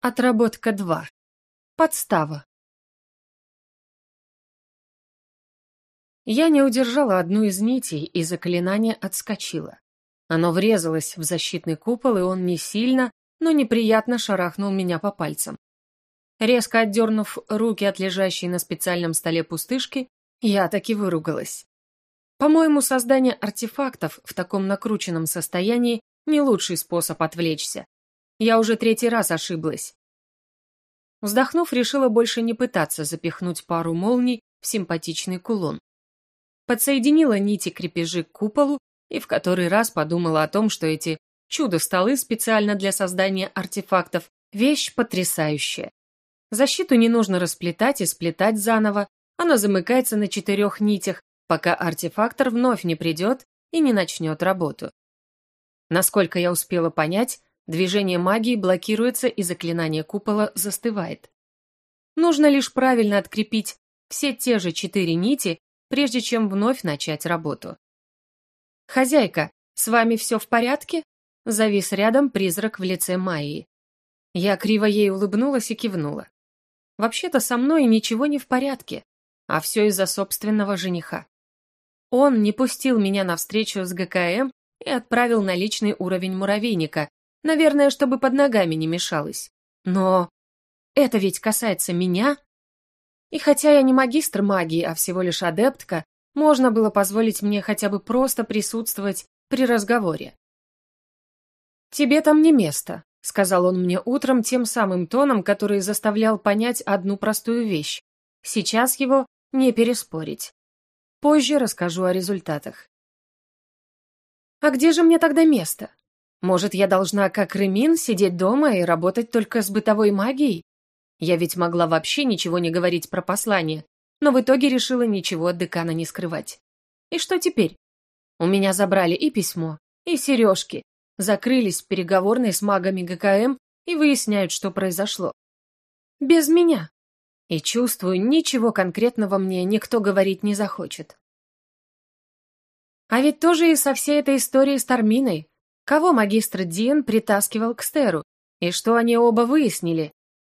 Отработка 2. Подстава. Я не удержала одну из нитей, и заклинание отскочило. Оно врезалось в защитный купол, и он не сильно, но неприятно шарахнул меня по пальцам. Резко отдернув руки от лежащей на специальном столе пустышки, я таки выругалась. По-моему, создание артефактов в таком накрученном состоянии не лучший способ отвлечься. Я уже третий раз ошиблась. Вздохнув, решила больше не пытаться запихнуть пару молний в симпатичный кулон. Подсоединила нити крепежи к куполу и в который раз подумала о том, что эти чудо-столы специально для создания артефактов – вещь потрясающая. Защиту не нужно расплетать и сплетать заново, она замыкается на четырех нитях, пока артефактор вновь не придет и не начнет работу. Насколько я успела понять, Движение магии блокируется и заклинание купола застывает. Нужно лишь правильно открепить все те же четыре нити, прежде чем вновь начать работу. «Хозяйка, с вами все в порядке?» Завис рядом призрак в лице Майи. Я криво ей улыбнулась и кивнула. «Вообще-то со мной ничего не в порядке, а все из-за собственного жениха. Он не пустил меня на встречу с ГКМ и отправил на личный уровень муравейника, Наверное, чтобы под ногами не мешалось. Но это ведь касается меня. И хотя я не магистр магии, а всего лишь адептка, можно было позволить мне хотя бы просто присутствовать при разговоре. «Тебе там не место», — сказал он мне утром тем самым тоном, который заставлял понять одну простую вещь. Сейчас его не переспорить. Позже расскажу о результатах. «А где же мне тогда место?» Может, я должна, как Ремин, сидеть дома и работать только с бытовой магией? Я ведь могла вообще ничего не говорить про послание, но в итоге решила ничего от декана не скрывать. И что теперь? У меня забрали и письмо, и сережки, закрылись в переговорной с магами ГКМ и выясняют, что произошло. Без меня. И чувствую, ничего конкретного мне никто говорить не захочет. А ведь тоже и со всей этой историей с Тарминой Кого магистр Дин притаскивал к Стеру? И что они оба выяснили?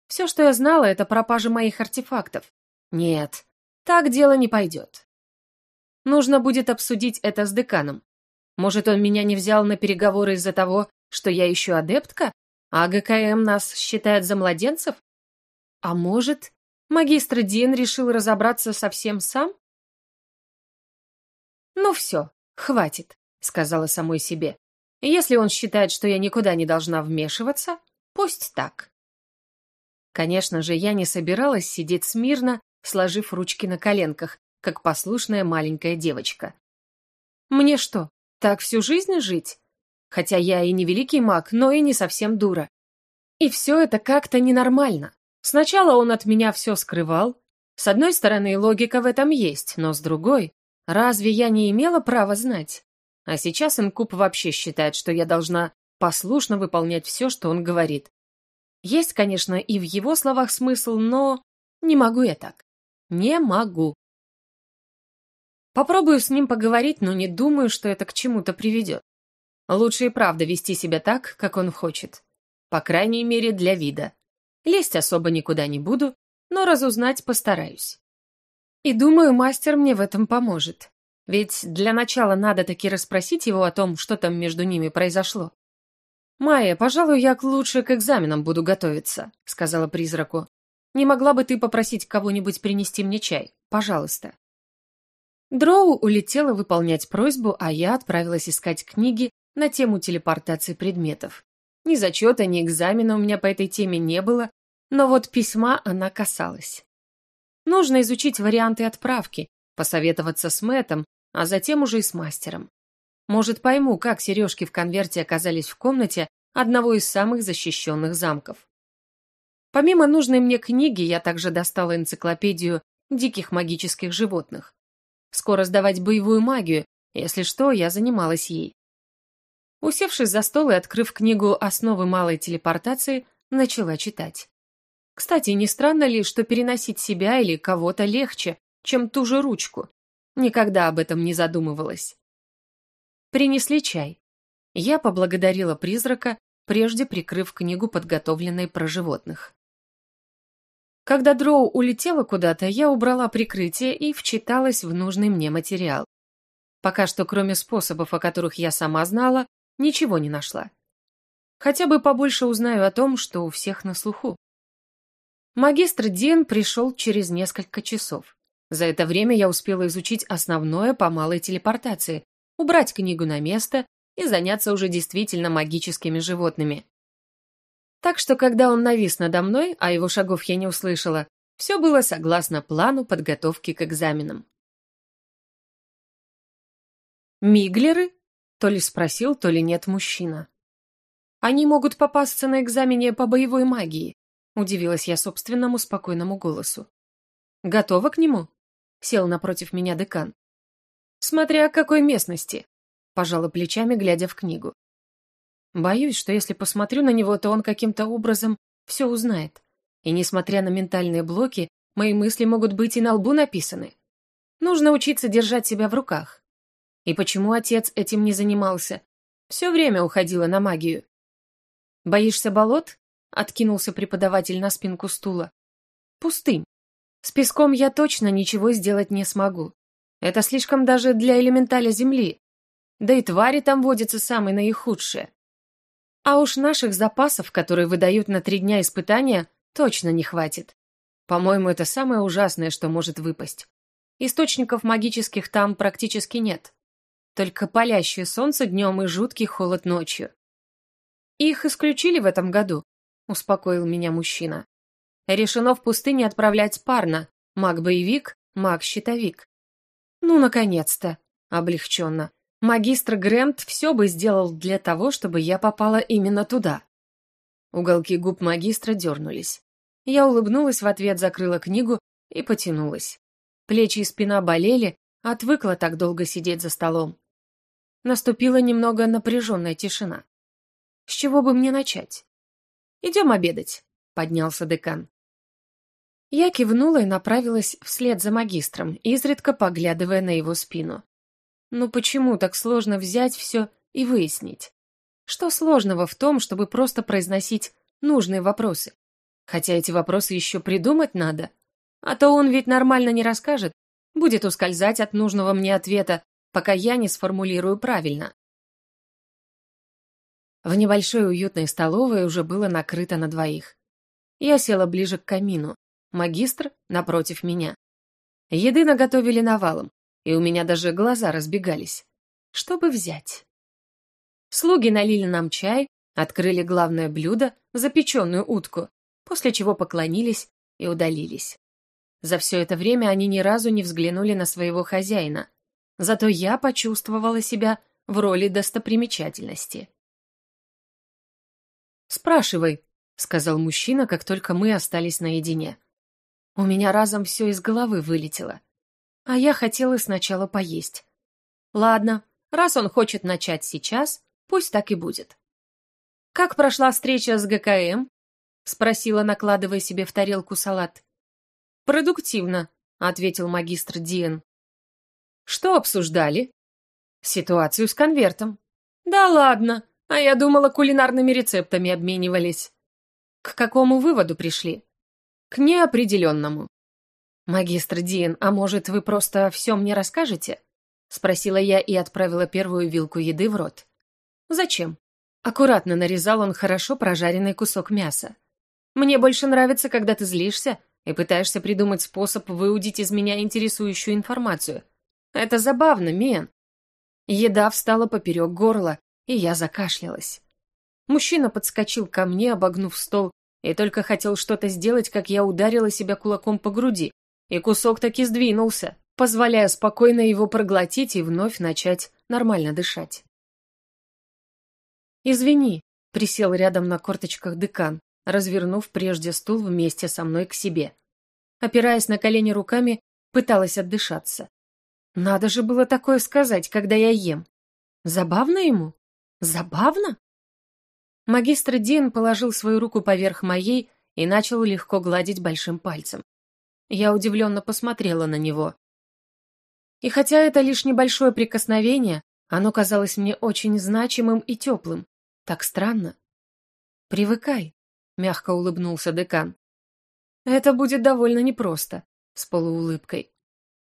Все, что я знала, это пропажа моих артефактов. Нет, так дело не пойдет. Нужно будет обсудить это с деканом. Может, он меня не взял на переговоры из-за того, что я еще адептка, а ГКМ нас считает за младенцев? А может, магистр Дин решил разобраться совсем сам? «Ну все, хватит», — сказала самой себе. Если он считает, что я никуда не должна вмешиваться, пусть так. Конечно же, я не собиралась сидеть смирно, сложив ручки на коленках, как послушная маленькая девочка. Мне что, так всю жизнь жить? Хотя я и не великий маг, но и не совсем дура. И все это как-то ненормально. Сначала он от меня все скрывал. С одной стороны, логика в этом есть, но с другой, разве я не имела права знать? А сейчас Инкуб вообще считает, что я должна послушно выполнять все, что он говорит. Есть, конечно, и в его словах смысл, но не могу я так. Не могу. Попробую с ним поговорить, но не думаю, что это к чему-то приведет. Лучше и правда вести себя так, как он хочет. По крайней мере, для вида. Лезть особо никуда не буду, но разузнать постараюсь. И думаю, мастер мне в этом поможет. Ведь для начала надо таки расспросить его о том, что там между ними произошло. «Майя, пожалуй, я лучше к экзаменам буду готовиться», — сказала призраку. «Не могла бы ты попросить кого-нибудь принести мне чай? Пожалуйста». Дроу улетела выполнять просьбу, а я отправилась искать книги на тему телепортации предметов. Ни зачета, ни экзамена у меня по этой теме не было, но вот письма она касалась. Нужно изучить варианты отправки, посоветоваться с Мэтом а затем уже и с мастером. Может, пойму, как сережки в конверте оказались в комнате одного из самых защищенных замков. Помимо нужной мне книги, я также достала энциклопедию диких магических животных. Скоро сдавать боевую магию, если что, я занималась ей. Усевшись за стол и открыв книгу «Основы малой телепортации», начала читать. Кстати, не странно ли, что переносить себя или кого-то легче, чем ту же ручку? Никогда об этом не задумывалась. Принесли чай. Я поблагодарила призрака, прежде прикрыв книгу, подготовленной про животных. Когда Дроу улетела куда-то, я убрала прикрытие и вчиталась в нужный мне материал. Пока что, кроме способов, о которых я сама знала, ничего не нашла. Хотя бы побольше узнаю о том, что у всех на слуху. Магистр Дин пришел через несколько часов. За это время я успела изучить основное по малой телепортации, убрать книгу на место и заняться уже действительно магическими животными. Так что, когда он навис надо мной, а его шагов я не услышала, все было согласно плану подготовки к экзаменам. «Миглеры?» — то ли спросил, то ли нет мужчина. «Они могут попасться на экзамене по боевой магии», — удивилась я собственному спокойному голосу. «Готова к нему?» — сел напротив меня декан. «Смотря какой местности», — пожала плечами, глядя в книгу. «Боюсь, что если посмотрю на него, то он каким-то образом все узнает. И несмотря на ментальные блоки, мои мысли могут быть и на лбу написаны. Нужно учиться держать себя в руках. И почему отец этим не занимался? Все время уходила на магию. «Боишься болот?» — откинулся преподаватель на спинку стула. «Пустынь. С песком я точно ничего сделать не смогу. Это слишком даже для элементаля земли. Да и твари там водятся самые наихудшие. А уж наших запасов, которые выдают на три дня испытания, точно не хватит. По-моему, это самое ужасное, что может выпасть. Источников магических там практически нет. Только палящее солнце днем и жуткий холод ночью. «Их исключили в этом году», — успокоил меня мужчина. «Решено в пустыне отправлять парно, маг-боевик, маг-щитовик». «Ну, наконец-то!» — облегченно. «Магистр Грэмт все бы сделал для того, чтобы я попала именно туда». Уголки губ магистра дернулись. Я улыбнулась в ответ, закрыла книгу и потянулась. Плечи и спина болели, отвыкла так долго сидеть за столом. Наступила немного напряженная тишина. С чего бы мне начать? «Идем обедать», — поднялся декан. Я кивнула и направилась вслед за магистром, изредка поглядывая на его спину. Ну почему так сложно взять все и выяснить? Что сложного в том, чтобы просто произносить нужные вопросы? Хотя эти вопросы еще придумать надо. А то он ведь нормально не расскажет, будет ускользать от нужного мне ответа, пока я не сформулирую правильно. В небольшой уютной столовой уже было накрыто на двоих. Я села ближе к камину, магистр напротив меня. Еды наготовили навалом, и у меня даже глаза разбегались. Что бы взять? Слуги налили нам чай, открыли главное блюдо, запеченную утку, после чего поклонились и удалились. За все это время они ни разу не взглянули на своего хозяина, Зато я почувствовала себя в роли достопримечательности. «Спрашивай», — сказал мужчина, как только мы остались наедине. У меня разом все из головы вылетело. А я хотела сначала поесть. Ладно, раз он хочет начать сейчас, пусть так и будет. «Как прошла встреча с ГКМ?» — спросила, накладывая себе в тарелку салат. «Продуктивно», — ответил магистр Диен. Что обсуждали? Ситуацию с конвертом. Да ладно, а я думала, кулинарными рецептами обменивались. К какому выводу пришли? К неопределенному. Магистр Диен, а может, вы просто все мне расскажете? Спросила я и отправила первую вилку еды в рот. Зачем? Аккуратно нарезал он хорошо прожаренный кусок мяса. Мне больше нравится, когда ты злишься и пытаешься придумать способ выудить из меня интересующую информацию, это забавно, Мен. Еда встала поперек горла, и я закашлялась. Мужчина подскочил ко мне, обогнув стол, и только хотел что-то сделать, как я ударила себя кулаком по груди, и кусок таки сдвинулся, позволяя спокойно его проглотить и вновь начать нормально дышать. «Извини», — присел рядом на корточках декан, развернув прежде стул вместе со мной к себе. Опираясь на колени руками, пыталась отдышаться. Надо же было такое сказать, когда я ем. Забавно ему? Забавно? Магистр Дин положил свою руку поверх моей и начал легко гладить большим пальцем. Я удивленно посмотрела на него. И хотя это лишь небольшое прикосновение, оно казалось мне очень значимым и теплым. Так странно. «Привыкай», — мягко улыбнулся декан. «Это будет довольно непросто», — с полуулыбкой.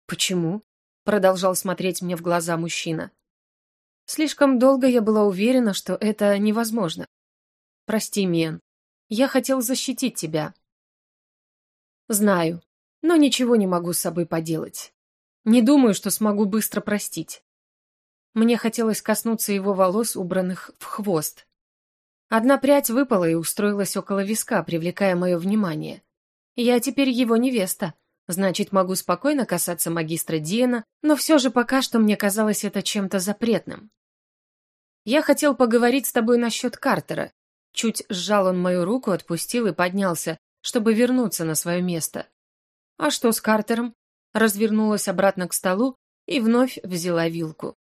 «Почему?» — продолжал смотреть мне в глаза мужчина. Слишком долго я была уверена, что это невозможно. Прости, Мен. Я хотел защитить тебя. Знаю, но ничего не могу с собой поделать. Не думаю, что смогу быстро простить. Мне хотелось коснуться его волос, убранных в хвост. Одна прядь выпала и устроилась около виска, привлекая мое внимание. Я теперь его невеста, значит, могу спокойно касаться магистра Диена, но все же пока что мне казалось это чем-то запретным. Я хотел поговорить с тобой насчет Картера. Чуть сжал он мою руку, отпустил и поднялся, чтобы вернуться на свое место. А что с Картером? Развернулась обратно к столу и вновь взяла вилку.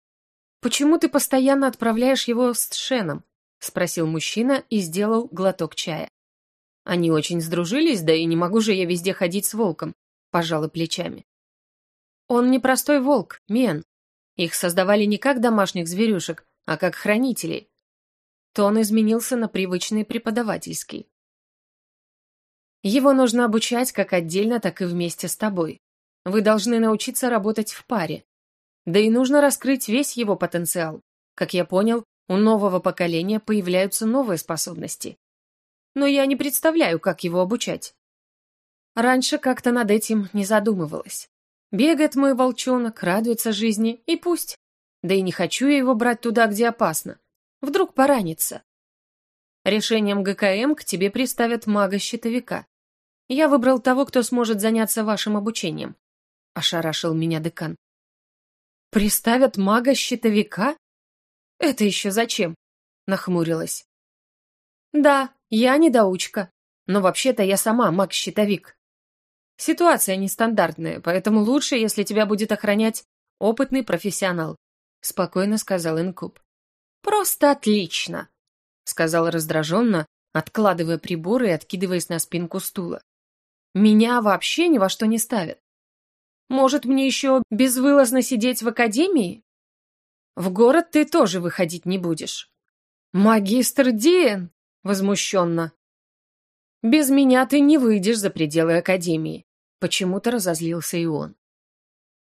«Почему ты постоянно отправляешь его с Шеном?» — спросил мужчина и сделал глоток чая. «Они очень сдружились, да и не могу же я везде ходить с волком», — пожала плечами. «Он не простой волк, Мен. Их создавали не как домашних зверюшек, а как хранителей». Тон изменился на привычный преподавательский. «Его нужно обучать как отдельно, так и вместе с тобой. Вы должны научиться работать в паре. Да и нужно раскрыть весь его потенциал. Как я понял, у нового поколения появляются новые способности. Но я не представляю, как его обучать. Раньше как-то над этим не задумывалась. Бегает мой волчонок, радуется жизни, и пусть. Да и не хочу я его брать туда, где опасно. Вдруг поранится. Решением ГКМ к тебе приставят мага-щитовика. Я выбрал того, кто сможет заняться вашим обучением ошарашил меня декан. «Приставят мага-щитовика? Это еще зачем?» — нахмурилась. «Да, я недоучка, но вообще-то я сама маг-щитовик. Ситуация нестандартная, поэтому лучше, если тебя будет охранять опытный профессионал», — спокойно сказал Инкуб. «Просто отлично», — сказал раздраженно, откладывая приборы и откидываясь на спинку стула. «Меня вообще ни во что не ставят. Может, мне еще безвылазно сидеть в академии? В город ты тоже выходить не будешь. Магистр Диен, возмущенно. Без меня ты не выйдешь за пределы академии. Почему-то разозлился и он.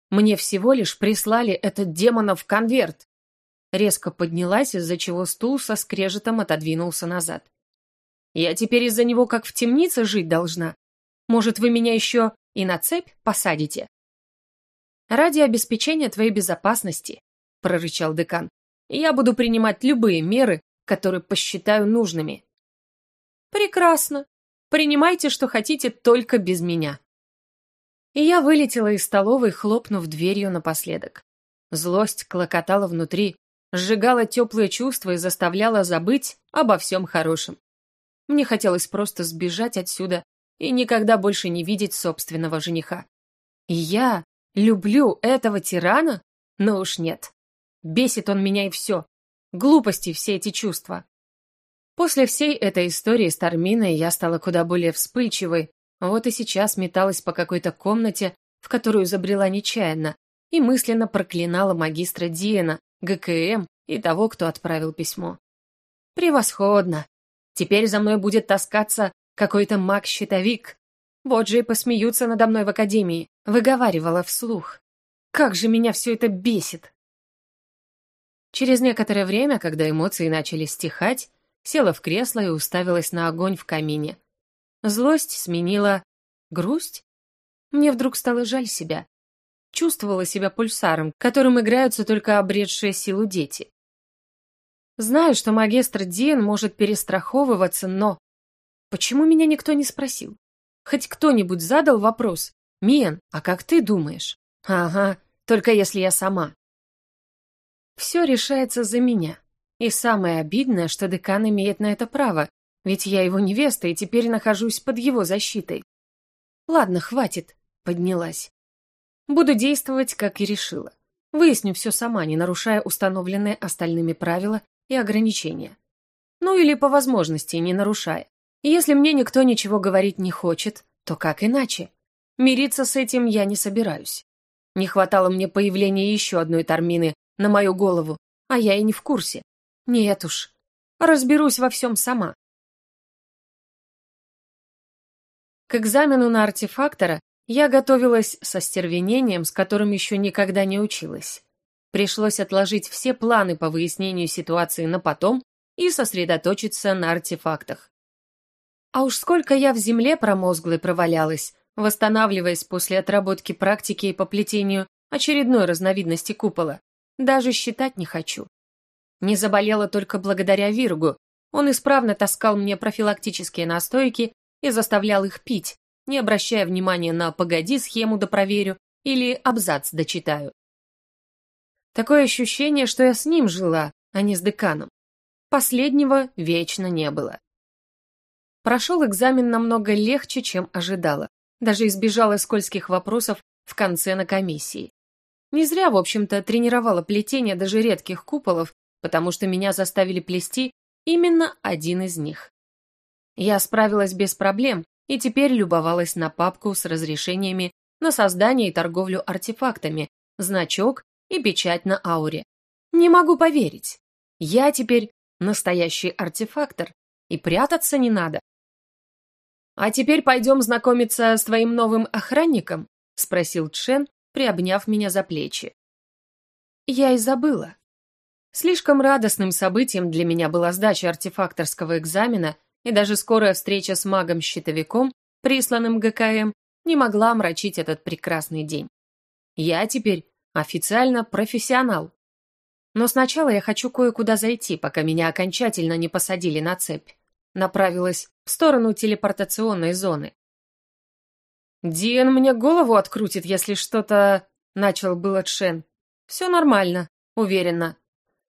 Мне всего лишь прислали этот демонов конверт. Резко поднялась, из-за чего стул со скрежетом отодвинулся назад. Я теперь из-за него как в темнице жить должна. Может, вы меня еще и на цепь посадите? «Ради обеспечения твоей безопасности», — прорычал декан, «я буду принимать любые меры, которые посчитаю нужными». «Прекрасно. Принимайте, что хотите, только без меня». И я вылетела из столовой, хлопнув дверью напоследок. Злость клокотала внутри, сжигала теплые чувства и заставляла забыть обо всем хорошем. Мне хотелось просто сбежать отсюда и никогда больше не видеть собственного жениха. И я, Люблю этого тирана? Но уж нет. Бесит он меня и все. Глупости все эти чувства. После всей этой истории с Тарминой я стала куда более вспыльчивой, вот и сейчас металась по какой-то комнате, в которую забрела нечаянно, и мысленно проклинала магистра Диена, ГКМ и того, кто отправил письмо. Превосходно! Теперь за мной будет таскаться какой-то маг-щитовик, вот же и посмеются надо мной в академии, выговаривала вслух. Как же меня все это бесит! Через некоторое время, когда эмоции начали стихать, села в кресло и уставилась на огонь в камине. Злость сменила грусть. Мне вдруг стало жаль себя. Чувствовала себя пульсаром, которым играются только обретшие силу дети. Знаю, что магистр Диен может перестраховываться, но... Почему меня никто не спросил? Хоть кто-нибудь задал вопрос «Мен, а как ты думаешь?» «Ага, только если я сама». Все решается за меня. И самое обидное, что декан имеет на это право, ведь я его невеста и теперь нахожусь под его защитой. Ладно, хватит, поднялась. Буду действовать, как и решила. Выясню все сама, не нарушая установленные остальными правила и ограничения. Ну или по возможности не нарушая. Если мне никто ничего говорить не хочет, то как иначе? Мириться с этим я не собираюсь. Не хватало мне появления еще одной Тармины на мою голову, а я и не в курсе. Нет уж, разберусь во всем сама. К экзамену на артефактора я готовилась со стервенением, с которым еще никогда не училась. Пришлось отложить все планы по выяснению ситуации на потом и сосредоточиться на артефактах. А уж сколько я в земле промозглой провалялась, восстанавливаясь после отработки практики по плетению очередной разновидности купола. Даже считать не хочу. Не заболела только благодаря Виргу. Он исправно таскал мне профилактические настойки и заставлял их пить, не обращая внимания на «погоди, схему допроверю» или «абзац дочитаю». Такое ощущение, что я с ним жила, а не с деканом. Последнего вечно не было. Прошел экзамен намного легче, чем ожидала. Даже избежала скользких вопросов в конце на комиссии. Не зря, в общем-то, тренировала плетение даже редких куполов, потому что меня заставили плести именно один из них. Я справилась без проблем и теперь любовалась на папку с разрешениями на создание и торговлю артефактами, значок и печать на ауре. Не могу поверить. Я теперь настоящий артефактор, и прятаться не надо. «А теперь пойдем знакомиться с твоим новым охранником?» — спросил Чен, приобняв меня за плечи. Я и забыла. Слишком радостным событием для меня была сдача артефакторского экзамена, и даже скорая встреча с магом-щитовиком, присланным ГКМ, не могла омрачить этот прекрасный день. Я теперь официально профессионал. Но сначала я хочу кое-куда зайти, пока меня окончательно не посадили на цепь. Направилась в сторону телепортационной зоны. «Диэн мне голову открутит, если что-то...» — начал было Чен. «Все нормально, уверенно.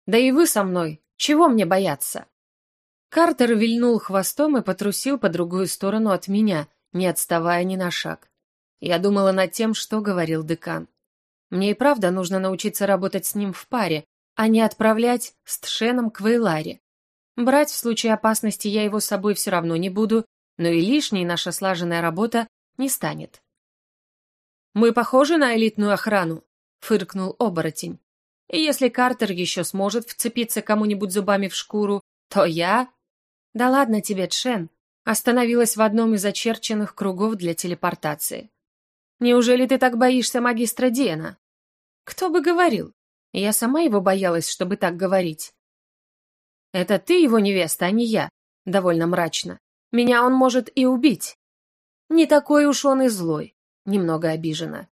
Да и вы со мной, чего мне бояться?» Картер вильнул хвостом и потрусил по другую сторону от меня, не отставая ни на шаг. Я думала над тем, что говорил декан. Мне и правда нужно научиться работать с ним в паре, а не отправлять с Тшеном к Вейларе. Брать в случае опасности я его с собой все равно не буду, но и лишней наша слаженная работа не станет. «Мы похожи на элитную охрану», — фыркнул оборотень. «И если Картер еще сможет вцепиться кому-нибудь зубами в шкуру, то я...» «Да ладно тебе, Тшен», остановилась в одном из очерченных кругов для телепортации. «Неужели ты так боишься магистра Диана?» «Кто бы говорил? Я сама его боялась, чтобы так говорить». «Это ты его невеста, а не я», — довольно мрачно. «Меня он может и убить». Не такой уж он и злой, немного обижена.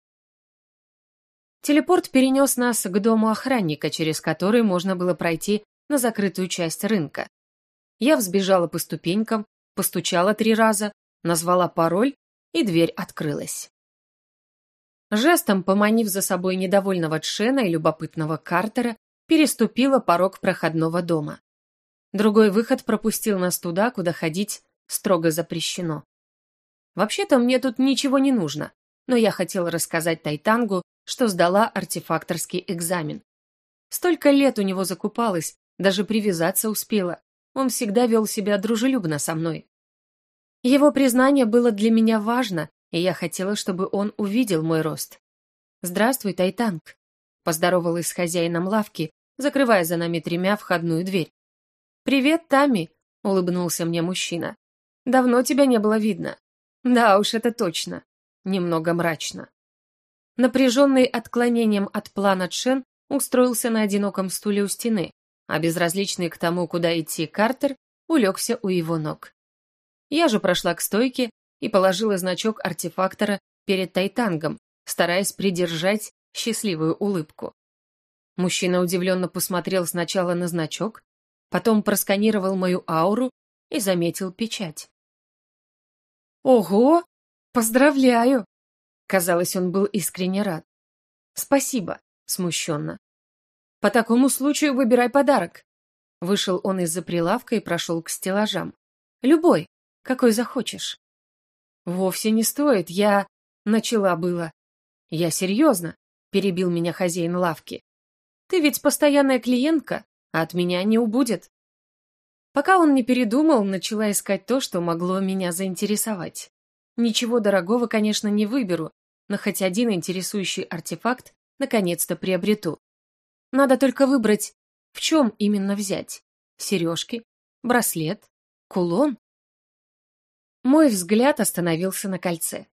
Телепорт перенес нас к дому охранника, через который можно было пройти на закрытую часть рынка. Я взбежала по ступенькам, постучала три раза, назвала пароль, и дверь открылась. Жестом, поманив за собой недовольного Тшена и любопытного Картера, переступила порог проходного дома. Другой выход пропустил нас туда, куда ходить строго запрещено. Вообще-то мне тут ничего не нужно, но я хотела рассказать Тайтангу, что сдала артефакторский экзамен. Столько лет у него закупалась, даже привязаться успела. Он всегда вел себя дружелюбно со мной. Его признание было для меня важно, и я хотела, чтобы он увидел мой рост. «Здравствуй, Тайтанг», — поздоровалась с хозяином лавки, закрывая за нами тремя входную дверь. «Привет, Тами», — улыбнулся мне мужчина. «Давно тебя не было видно. Да уж, это точно. Немного мрачно. Напряженный отклонением от плана Чен устроился на одиноком стуле у стены, а безразличный к тому, куда идти Картер, улегся у его ног. Я же прошла к стойке и положила значок артефактора перед Тайтангом, стараясь придержать счастливую улыбку. Мужчина удивленно посмотрел сначала на значок, потом просканировал мою ауру и заметил печать. «Ого! Поздравляю!» Казалось, он был искренне рад. «Спасибо», смущенно. «По такому случаю выбирай подарок». Вышел он из-за прилавка и прошел к стеллажам. «Любой, какой захочешь». «Вовсе не стоит, я...» Начала было. «Я серьезно», — перебил меня хозяин лавки. «Ты ведь постоянная клиентка, а от меня не убудет». Пока он не передумал, начала искать то, что могло меня заинтересовать. Ничего дорогого, конечно, не выберу, но хоть один интересующий артефакт наконец-то приобрету. Надо только выбрать, в чем именно взять. Сережки, браслет, кулон. Мой взгляд остановился на кольце.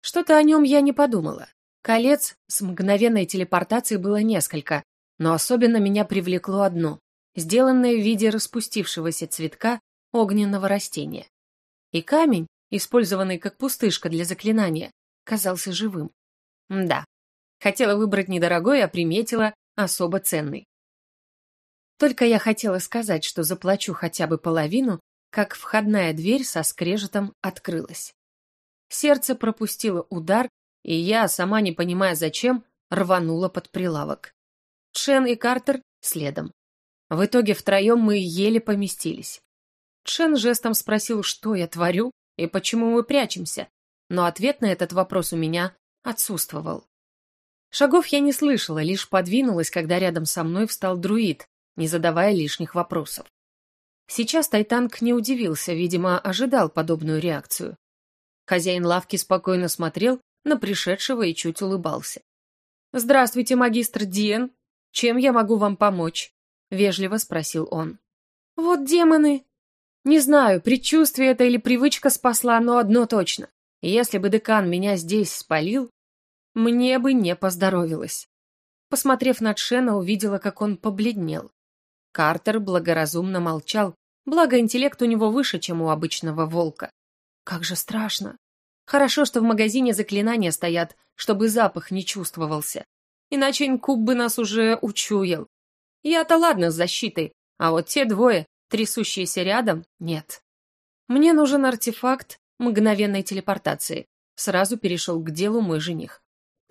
Что-то о нем я не подумала. Колец с мгновенной телепортацией было несколько, но особенно меня привлекло одно, сделанное в виде распустившегося цветка огненного растения. И камень, использованный как пустышка для заклинания, казался живым. Да, хотела выбрать недорогой, а приметила особо ценный. Только я хотела сказать, что заплачу хотя бы половину, как входная дверь со скрежетом открылась. Сердце пропустило удар, и я, сама не понимая зачем, рванула под прилавок. Чен и Картер следом. В итоге втроем мы еле поместились. Чен жестом спросил, что я творю и почему мы прячемся, но ответ на этот вопрос у меня отсутствовал. Шагов я не слышала, лишь подвинулась, когда рядом со мной встал друид, не задавая лишних вопросов. Сейчас Тайтанг не удивился, видимо, ожидал подобную реакцию. Хозяин лавки спокойно смотрел на пришедшего и чуть улыбался. «Здравствуйте, магистр Диен. Чем я могу вам помочь?» — вежливо спросил он. «Вот демоны!» «Не знаю, предчувствие это или привычка спасла, но одно точно. Если бы декан меня здесь спалил, мне бы не поздоровилось». Посмотрев на Шена, увидела, как он побледнел. Картер благоразумно молчал, благо интеллект у него выше, чем у обычного волка. Как же страшно. Хорошо, что в магазине заклинания стоят, чтобы запах не чувствовался. Иначе инкуб бы нас уже учуял. Я-то ладно с защитой, а вот те двое, трясущиеся рядом, нет. Мне нужен артефакт мгновенной телепортации. Сразу перешел к делу мой жених.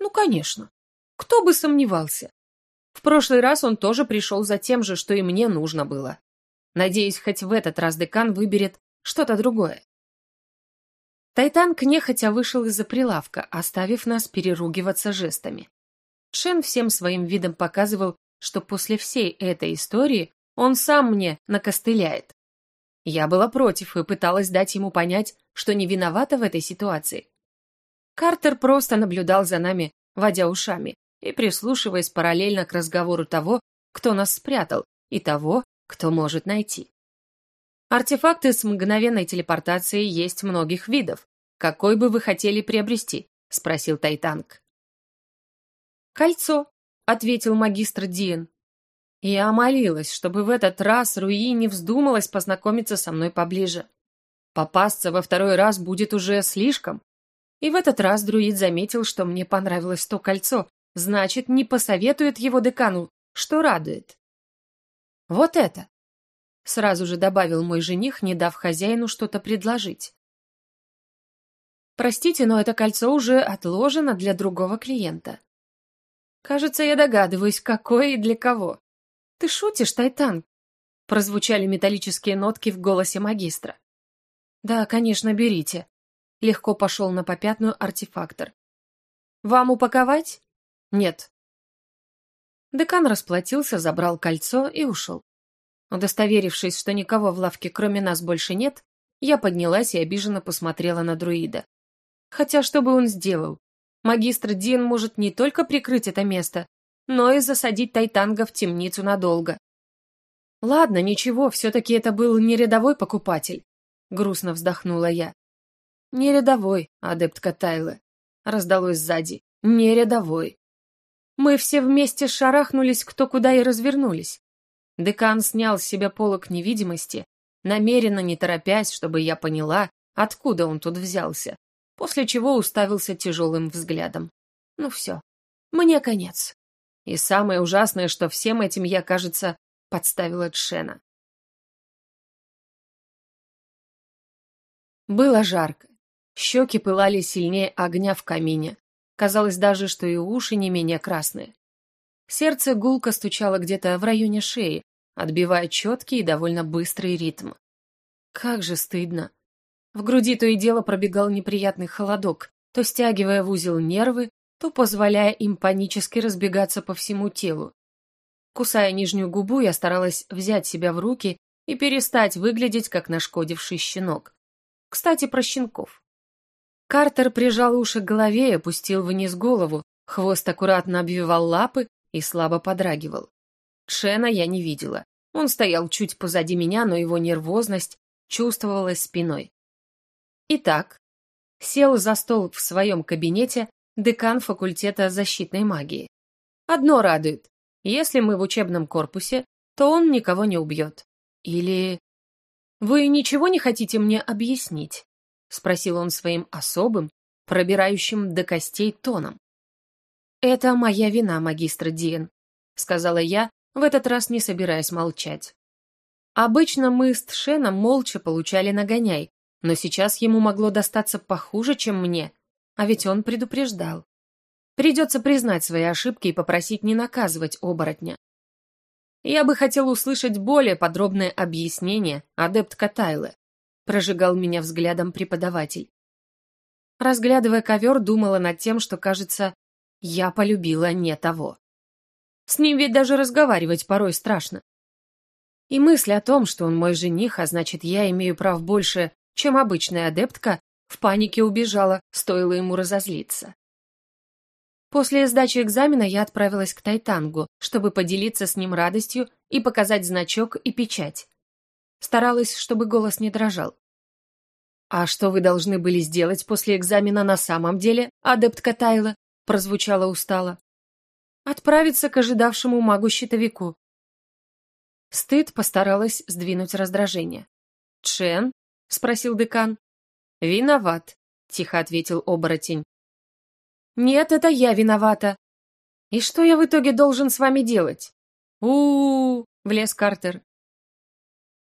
Ну, конечно. Кто бы сомневался. В прошлый раз он тоже пришел за тем же, что и мне нужно было. Надеюсь, хоть в этот раз декан выберет что-то другое. Тайтанг нехотя вышел из-за прилавка, оставив нас переругиваться жестами. Шен всем своим видом показывал, что после всей этой истории он сам мне накостыляет. Я была против и пыталась дать ему понять, что не виновата в этой ситуации. Картер просто наблюдал за нами, водя ушами и прислушиваясь параллельно к разговору того, кто нас спрятал, и того, кто может найти. Артефакты с мгновенной телепортацией есть многих видов. Какой бы вы хотели приобрести? спросил Тайтанг. Кольцо, ответил магистр Диен. Я молилась, чтобы в этот раз Руи не вздумалась познакомиться со мной поближе. Попасться во второй раз будет уже слишком. И в этот раз друид заметил, что мне понравилось то кольцо, Значит, не посоветует его декану, что радует. Вот это! Сразу же добавил мой жених, не дав хозяину что-то предложить. Простите, но это кольцо уже отложено для другого клиента. Кажется, я догадываюсь, какое и для кого. Ты шутишь, Тайтан? Прозвучали металлические нотки в голосе магистра. Да, конечно, берите. Легко пошел на попятную артефактор. Вам упаковать? «Нет». Декан расплатился, забрал кольцо и ушел. Удостоверившись, что никого в лавке кроме нас больше нет, я поднялась и обиженно посмотрела на друида. Хотя что бы он сделал? Магистр Дин может не только прикрыть это место, но и засадить Тайтанга в темницу надолго. Ладно, ничего, все-таки это был не рядовой покупатель. Грустно вздохнула я. Не рядовой, адептка Тайлы. Раздалось сзади. Не рядовой. Мы все вместе шарахнулись кто куда и развернулись. Декан снял с себя полок невидимости, намеренно не торопясь, чтобы я поняла, откуда он тут взялся, после чего уставился тяжелым взглядом. Ну все, мне конец. И самое ужасное, что всем этим я, кажется, подставила Тшена. Было жарко. Щеки пылали сильнее огня в камине. Казалось даже, что и уши не менее красные. Сердце гулко стучало где-то в районе шеи, отбивая четкий и довольно быстрый ритм. Как же стыдно. В груди то и дело пробегал неприятный холодок, то стягивая в узел нервы, то позволяя им панически разбегаться по всему телу. Кусая нижнюю губу, я старалась взять себя в руки и перестать выглядеть как нашкодивший щенок. Кстати, про щенков. Картер прижал уши к голове и опустил вниз голову, хвост аккуратно обвивал лапы и слабо подрагивал. Шена я не видела. Он стоял чуть позади меня, но его нервозность чувствовалась спиной. Итак, сел за стол в своем кабинете декан факультета защитной магии. Одно радует. Если мы в учебном корпусе, то он никого не убьет. Или... «Вы ничего не хотите мне объяснить?» — спросил он своим особым, пробирающим до костей тоном. «Это моя вина, магистр Диен», — сказала я, в этот раз не собираясь молчать. Обычно мы с Тшеном молча получали нагоняй, но сейчас ему могло достаться похуже, чем мне, а ведь он предупреждал. Придется признать свои ошибки и попросить не наказывать оборотня. Я бы хотел услышать более подробное объяснение, адепт Катайлы, прожигал меня взглядом преподаватель. Разглядывая ковер, думала над тем, что, кажется, я полюбила не того. С ним ведь даже разговаривать порой страшно. И мысль о том, что он мой жених, а значит, я имею прав больше, чем обычная адептка, в панике убежала, стоило ему разозлиться. После сдачи экзамена я отправилась к Тайтангу, чтобы поделиться с ним радостью и показать значок и печать. Старалась, чтобы голос не дрожал. «А что вы должны были сделать после экзамена на самом деле, адептка Тайла?» прозвучало устало. «Отправиться к ожидавшему магу-щитовику. Стыд постаралась сдвинуть раздражение. «Чен?» — спросил декан. «Виноват», — тихо ответил оборотень. «Нет, это я виновата. И что я в итоге должен с вами делать?» «У-у-у», — влез Картер.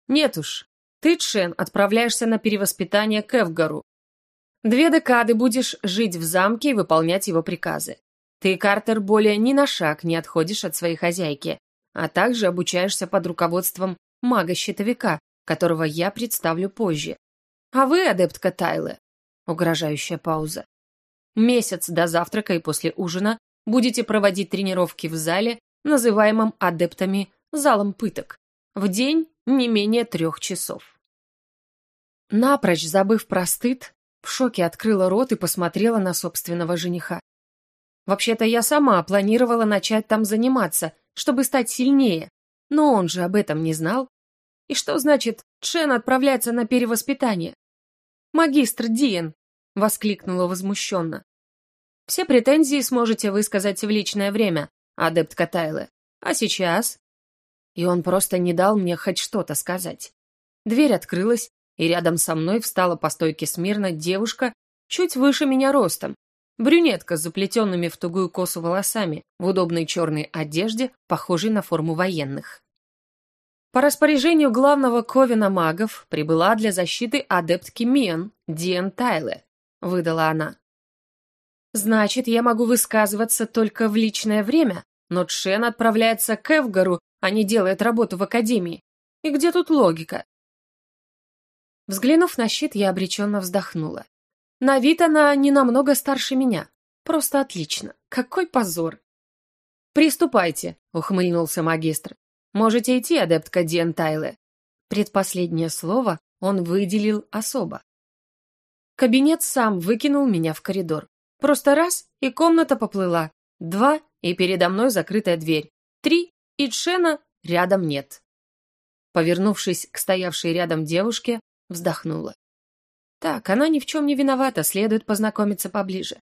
«Нет уж, ты, Чен, отправляешься на перевоспитание к Эвгару. Две декады будешь жить в замке и выполнять его приказы. Ты, Картер, более ни на шаг не отходишь от своей хозяйки а также обучаешься под руководством мага-щитовика, которого я представлю позже. А вы, адептка Тайлы, угрожающая пауза, месяц до завтрака и после ужина будете проводить тренировки в зале, называемом адептами залом пыток, в день не менее трех часов. Напрочь забыв про стыд, в шоке открыла рот и посмотрела на собственного жениха. Вообще-то я сама планировала начать там заниматься, чтобы стать сильнее, но он же об этом не знал. И что значит, Чен отправляется на перевоспитание? «Магистр Диен!» — воскликнула возмущенно. «Все претензии сможете высказать в личное время, адепт Катайле. А сейчас?» И он просто не дал мне хоть что-то сказать. Дверь открылась, и рядом со мной встала по стойке смирно девушка, чуть выше меня ростом, Брюнетка с заплетенными в тугую косу волосами, в удобной черной одежде, похожей на форму военных. По распоряжению главного ковина магов прибыла для защиты адептки Миан, Диан Тайле, выдала она. Значит, я могу высказываться только в личное время, но Чен отправляется к Эвгару, а не делает работу в академии. И где тут логика? Взглянув на щит, я обреченно вздохнула. На вид она не намного старше меня. Просто отлично. Какой позор. «Приступайте», — ухмыльнулся магистр. «Можете идти, адептка Диэн Тайле». Предпоследнее слово он выделил особо. Кабинет сам выкинул меня в коридор. Просто раз, и комната поплыла. Два, и передо мной закрытая дверь. Три, и Джена рядом нет. Повернувшись к стоявшей рядом девушке, вздохнула. Так, она ни в чем не виновата, следует познакомиться поближе.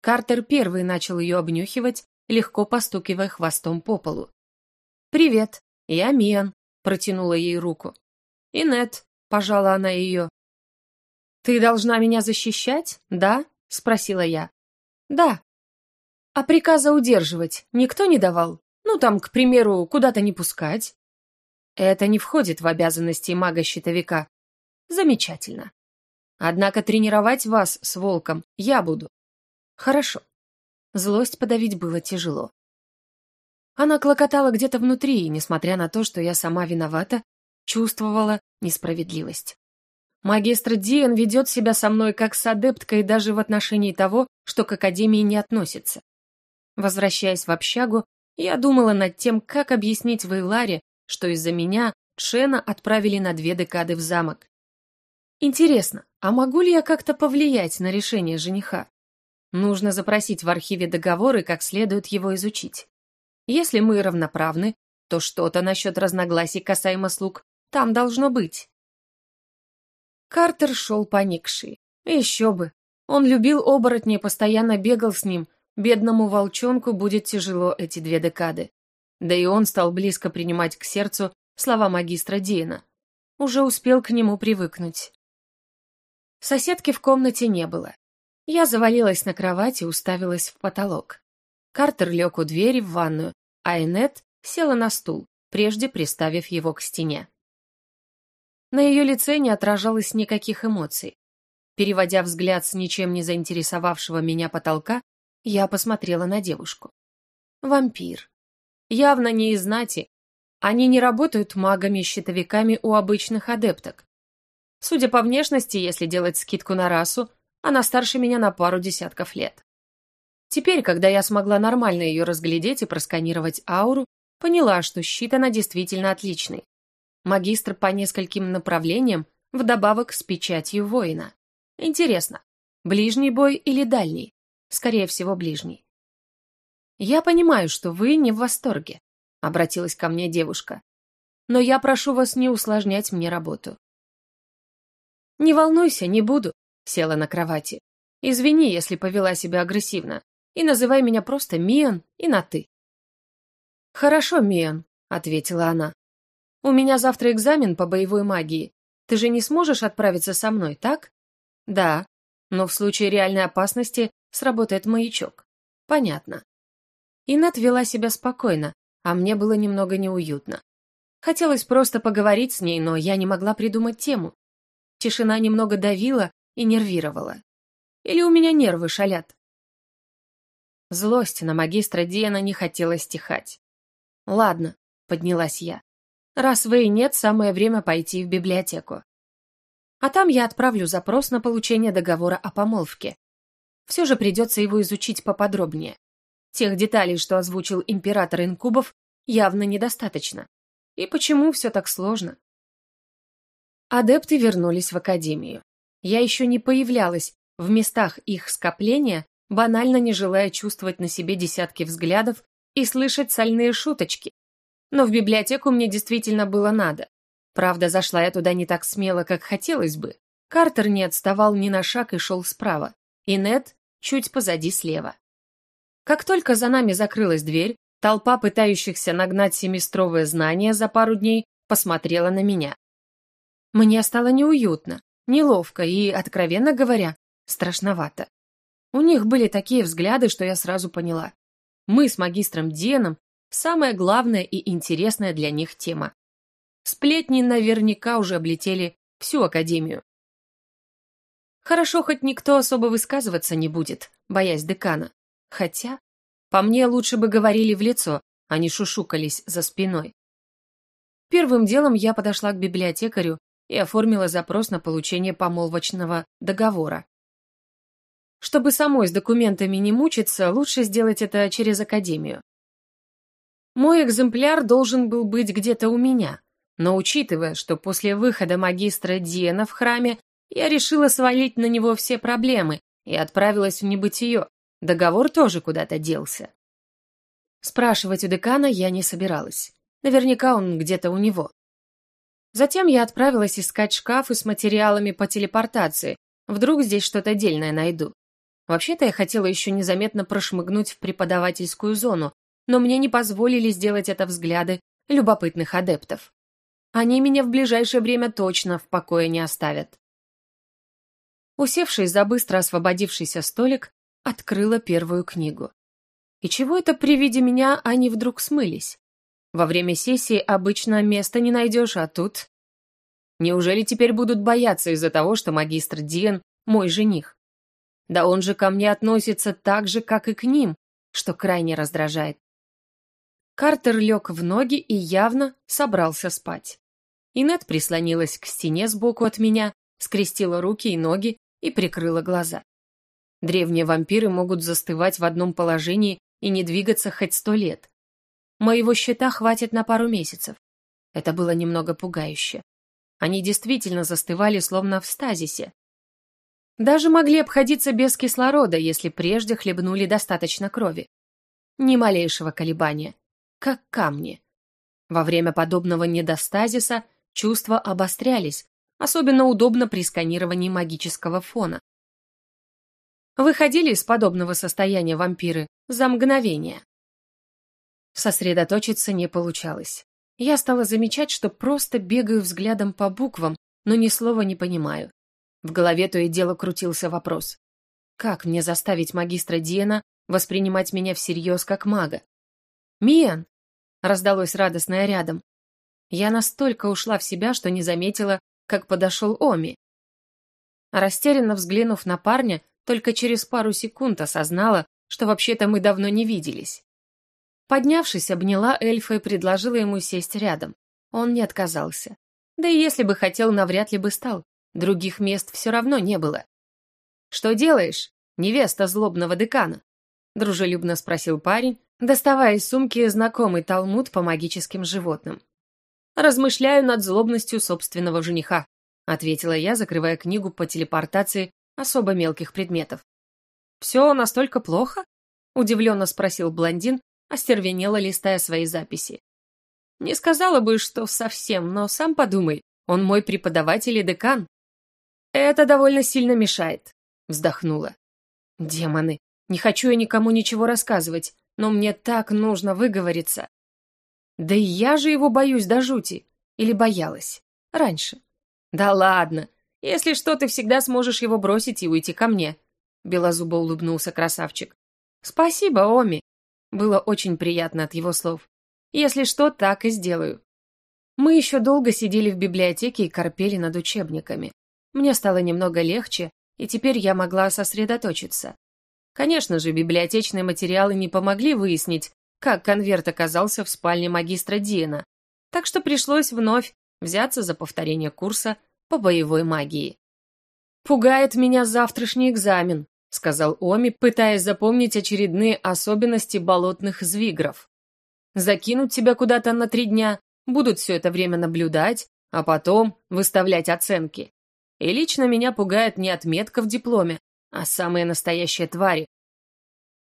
Картер первый начал ее обнюхивать, легко постукивая хвостом по полу. «Привет, я Миан», — протянула ей руку. «Инет», — пожала она ее. «Ты должна меня защищать, да?» — спросила я. «Да». «А приказа удерживать никто не давал? Ну, там, к примеру, куда-то не пускать?» «Это не входит в обязанности мага-щитовика». «Замечательно. Однако тренировать вас с волком я буду. Хорошо. Злость подавить было тяжело. Она клокотала где-то внутри, и, несмотря на то, что я сама виновата, чувствовала несправедливость. Магистр Диен ведет себя со мной как с адепткой даже в отношении того, что к Академии не относится. Возвращаясь в общагу, я думала над тем, как объяснить Вейларе, что из-за меня Шена отправили на две декады в замок. Интересно, а могу ли я как-то повлиять на решение жениха? Нужно запросить в архиве договор и как следует его изучить. Если мы равноправны, то что-то насчет разногласий касаемо слуг там должно быть. Картер шел поникший. Еще бы. Он любил оборотней, постоянно бегал с ним. Бедному волчонку будет тяжело эти две декады. Да и он стал близко принимать к сердцу слова магистра Диена. Уже успел к нему привыкнуть. Соседки в комнате не было. Я завалилась на кровать и уставилась в потолок. Картер лег у двери в ванную, а Энет села на стул, прежде приставив его к стене. На ее лице не отражалось никаких эмоций. Переводя взгляд с ничем не заинтересовавшего меня потолка, я посмотрела на девушку. Вампир. Явно не из знати. Они не работают магами-щитовиками у обычных адепток. Судя по внешности, если делать скидку на расу, она старше меня на пару десятков лет. Теперь, когда я смогла нормально ее разглядеть и просканировать ауру, поняла, что щит она действительно отличный. Магистр по нескольким направлениям, вдобавок с печатью воина. Интересно, ближний бой или дальний? Скорее всего, ближний. «Я понимаю, что вы не в восторге», — обратилась ко мне девушка. «Но я прошу вас не усложнять мне работу. «Не волнуйся, не буду», — села на кровати. «Извини, если повела себя агрессивно, и называй меня просто Миан и на «ты». «Хорошо, Миан», — ответила она. «У меня завтра экзамен по боевой магии. Ты же не сможешь отправиться со мной, так?» «Да, но в случае реальной опасности сработает маячок». «Понятно». Инет вела себя спокойно, а мне было немного неуютно. Хотелось просто поговорить с ней, но я не могла придумать тему. Тишина немного давила и нервировала. Или у меня нервы шалят? Злость на магистра Диана не хотела стихать. «Ладно», — поднялась я. «Раз вы и нет, самое время пойти в библиотеку. А там я отправлю запрос на получение договора о помолвке. Все же придется его изучить поподробнее. Тех деталей, что озвучил император инкубов, явно недостаточно. И почему все так сложно? Адепты вернулись в академию. Я еще не появлялась в местах их скопления, банально не желая чувствовать на себе десятки взглядов и слышать сальные шуточки. Но в библиотеку мне действительно было надо. Правда, зашла я туда не так смело, как хотелось бы. Картер не отставал ни на шаг и шел справа, и Нед чуть позади слева. Как только за нами закрылась дверь, толпа пытающихся нагнать семестровое знание за пару дней посмотрела на меня. Мне стало неуютно, неловко и, откровенно говоря, страшновато. У них были такие взгляды, что я сразу поняла. Мы с магистром Дианом – самая главная и интересная для них тема. Сплетни наверняка уже облетели всю академию. Хорошо, хоть никто особо высказываться не будет, боясь декана. Хотя, по мне, лучше бы говорили в лицо, а не шушукались за спиной. Первым делом я подошла к библиотекарю и оформила запрос на получение помолвочного договора. Чтобы самой с документами не мучиться, лучше сделать это через академию. Мой экземпляр должен был быть где-то у меня, но учитывая, что после выхода магистра Диена в храме я решила свалить на него все проблемы и отправилась в небытие, договор тоже куда-то делся. Спрашивать у декана я не собиралась. Наверняка он где-то у него. Затем я отправилась искать шкафы с материалами по телепортации. Вдруг здесь что-то дельное найду. Вообще-то я хотела еще незаметно прошмыгнуть в преподавательскую зону, но мне не позволили сделать это взгляды любопытных адептов. Они меня в ближайшее время точно в покое не оставят. Усевшись за быстро освободившийся столик, открыла первую книгу. И чего это при виде меня они вдруг смылись? Во время сессии обычно места не найдешь, а тут... Неужели теперь будут бояться из-за того, что магистр Диен мой жених? Да он же ко мне относится так же, как и к ним, что крайне раздражает. Картер лег в ноги и явно собрался спать. Инет прислонилась к стене сбоку от меня, скрестила руки и ноги и прикрыла глаза. Древние вампиры могут застывать в одном положении и не двигаться хоть сто лет. Моего счета хватит на пару месяцев. Это было немного пугающе. Они действительно застывали, словно в стазисе. Даже могли обходиться без кислорода, если прежде хлебнули достаточно крови. Ни малейшего колебания. Как камни. Во время подобного недостазиса чувства обострялись, особенно удобно при сканировании магического фона. Выходили из подобного состояния вампиры за мгновение. Сосредоточиться не получалось. Я стала замечать, что просто бегаю взглядом по буквам, но ни слова не понимаю. В голове то и дело крутился вопрос. Как мне заставить магистра Диена воспринимать меня всерьез как мага? «Миан!» — раздалось радостное рядом. Я настолько ушла в себя, что не заметила, как подошел Оми. Растерянно взглянув на парня, только через пару секунд осознала, что вообще-то мы давно не виделись. Поднявшись, обняла эльфа и предложила ему сесть рядом. Он не отказался. Да и если бы хотел, навряд ли бы стал. Других мест все равно не было. «Что делаешь, невеста злобного декана?» Дружелюбно спросил парень, доставая из сумки знакомый талмуд по магическим животным. «Размышляю над злобностью собственного жениха», ответила я, закрывая книгу по телепортации особо мелких предметов. «Все настолько плохо?» удивленно спросил блондин, остервенело листая свои записи. «Не сказала бы, что совсем, но сам подумай, он мой преподаватель и декан». «Это довольно сильно мешает», — вздохнула. «Демоны, не хочу я никому ничего рассказывать, но мне так нужно выговориться». «Да и я же его боюсь до жути. Или боялась. Раньше». «Да ладно. Если что, ты всегда сможешь его бросить и уйти ко мне», — белозубо улыбнулся красавчик. «Спасибо, Оми. Было очень приятно от его слов. Если что, так и сделаю. Мы еще долго сидели в библиотеке и корпели над учебниками. Мне стало немного легче, и теперь я могла сосредоточиться. Конечно же, библиотечные материалы не помогли выяснить, как конверт оказался в спальне магистра Диена, так что пришлось вновь взяться за повторение курса по боевой магии. «Пугает меня завтрашний экзамен», сказал Оми, пытаясь запомнить очередные особенности болотных звигров. Закинуть тебя куда-то на три дня, будут все это время наблюдать, а потом выставлять оценки. И лично меня пугает не отметка в дипломе, а самые настоящие твари.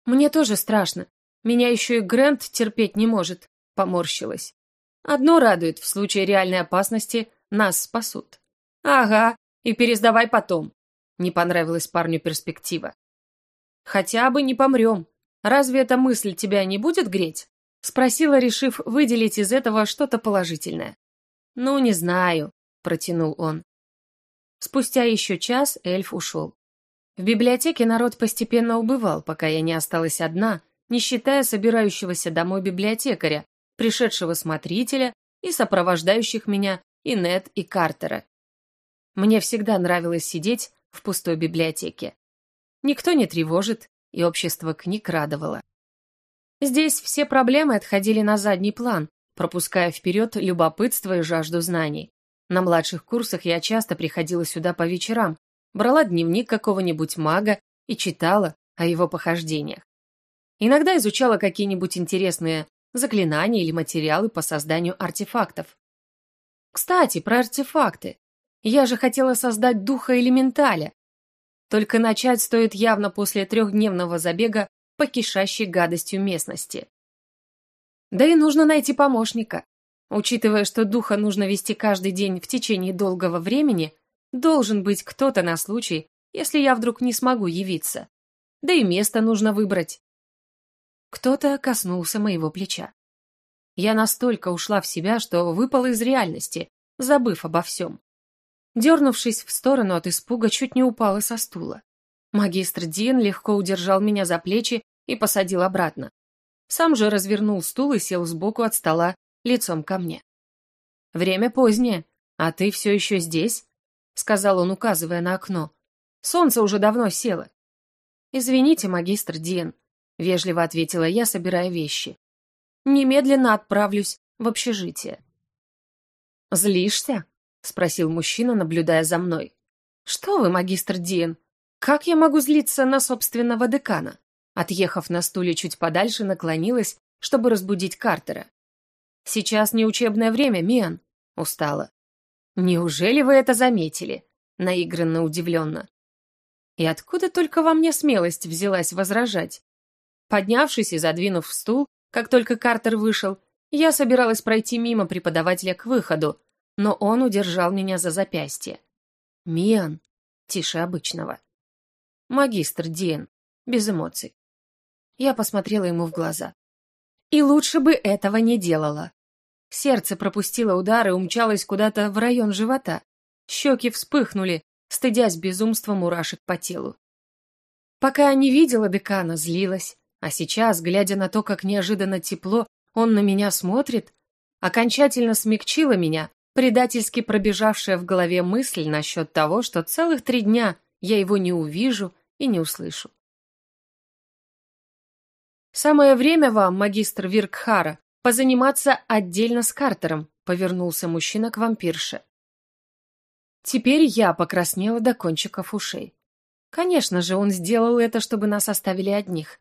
Мне тоже страшно. Меня еще и Грэнд терпеть не может, поморщилась. Одно радует, в случае реальной опасности нас спасут. Ага, и пересдавай потом. Не понравилась парню перспектива. «Хотя бы не помрем. Разве эта мысль тебя не будет греть?» Спросила, решив выделить из этого что-то положительное. «Ну, не знаю», — протянул он. Спустя еще час эльф ушел. В библиотеке народ постепенно убывал, пока я не осталась одна, не считая собирающегося домой библиотекаря, пришедшего смотрителя и сопровождающих меня Инет и Картера. Мне всегда нравилось сидеть в пустой библиотеке. Никто не тревожит, и общество книг радовало. Здесь все проблемы отходили на задний план, пропуская вперед любопытство и жажду знаний. На младших курсах я часто приходила сюда по вечерам, брала дневник какого-нибудь мага и читала о его похождениях. Иногда изучала какие-нибудь интересные заклинания или материалы по созданию артефактов. Кстати, про артефакты. Я же хотела создать духа элементаля. Только начать стоит явно после трехдневного забега по кишащей гадостью местности. Да и нужно найти помощника. Учитывая, что духа нужно вести каждый день в течение долгого времени, должен быть кто-то на случай, если я вдруг не смогу явиться. Да и место нужно выбрать. Кто-то коснулся моего плеча. Я настолько ушла в себя, что выпала из реальности, забыв обо всем. Дернувшись в сторону от испуга, чуть не упала со стула. Магистр Дин легко удержал меня за плечи и посадил обратно. Сам же развернул стул и сел сбоку от стола, лицом ко мне. «Время позднее, а ты все еще здесь?» — сказал он, указывая на окно. «Солнце уже давно село». «Извините, магистр Дин», — вежливо ответила я, собирая вещи. «Немедленно отправлюсь в общежитие». «Злишься?» — спросил мужчина, наблюдая за мной. «Что вы, магистр Диен? Как я могу злиться на собственного декана?» Отъехав на стуле чуть подальше, наклонилась, чтобы разбудить Картера. «Сейчас не учебное время, Миан», — устала. «Неужели вы это заметили?» — наигранно удивленно. И откуда только во мне смелость взялась возражать? Поднявшись и задвинув стул, как только Картер вышел, я собиралась пройти мимо преподавателя к выходу, но он удержал меня за запястье. «Миан!» Тише обычного. «Магистр Диен!» Без эмоций. Я посмотрела ему в глаза. И лучше бы этого не делала. Сердце пропустило удар и умчалось куда-то в район живота. Щеки вспыхнули, стыдясь безумства мурашек по телу. Пока я не видела декана, злилась, а сейчас, глядя на то, как неожиданно тепло он на меня смотрит, окончательно смягчила меня, предательски пробежавшая в голове мысль насчет того, что целых три дня я его не увижу и не услышу. «Самое время вам, магистр Виркхара, позаниматься отдельно с Картером», повернулся мужчина к вампирше. Теперь я покраснела до кончиков ушей. Конечно же, он сделал это, чтобы нас оставили одних.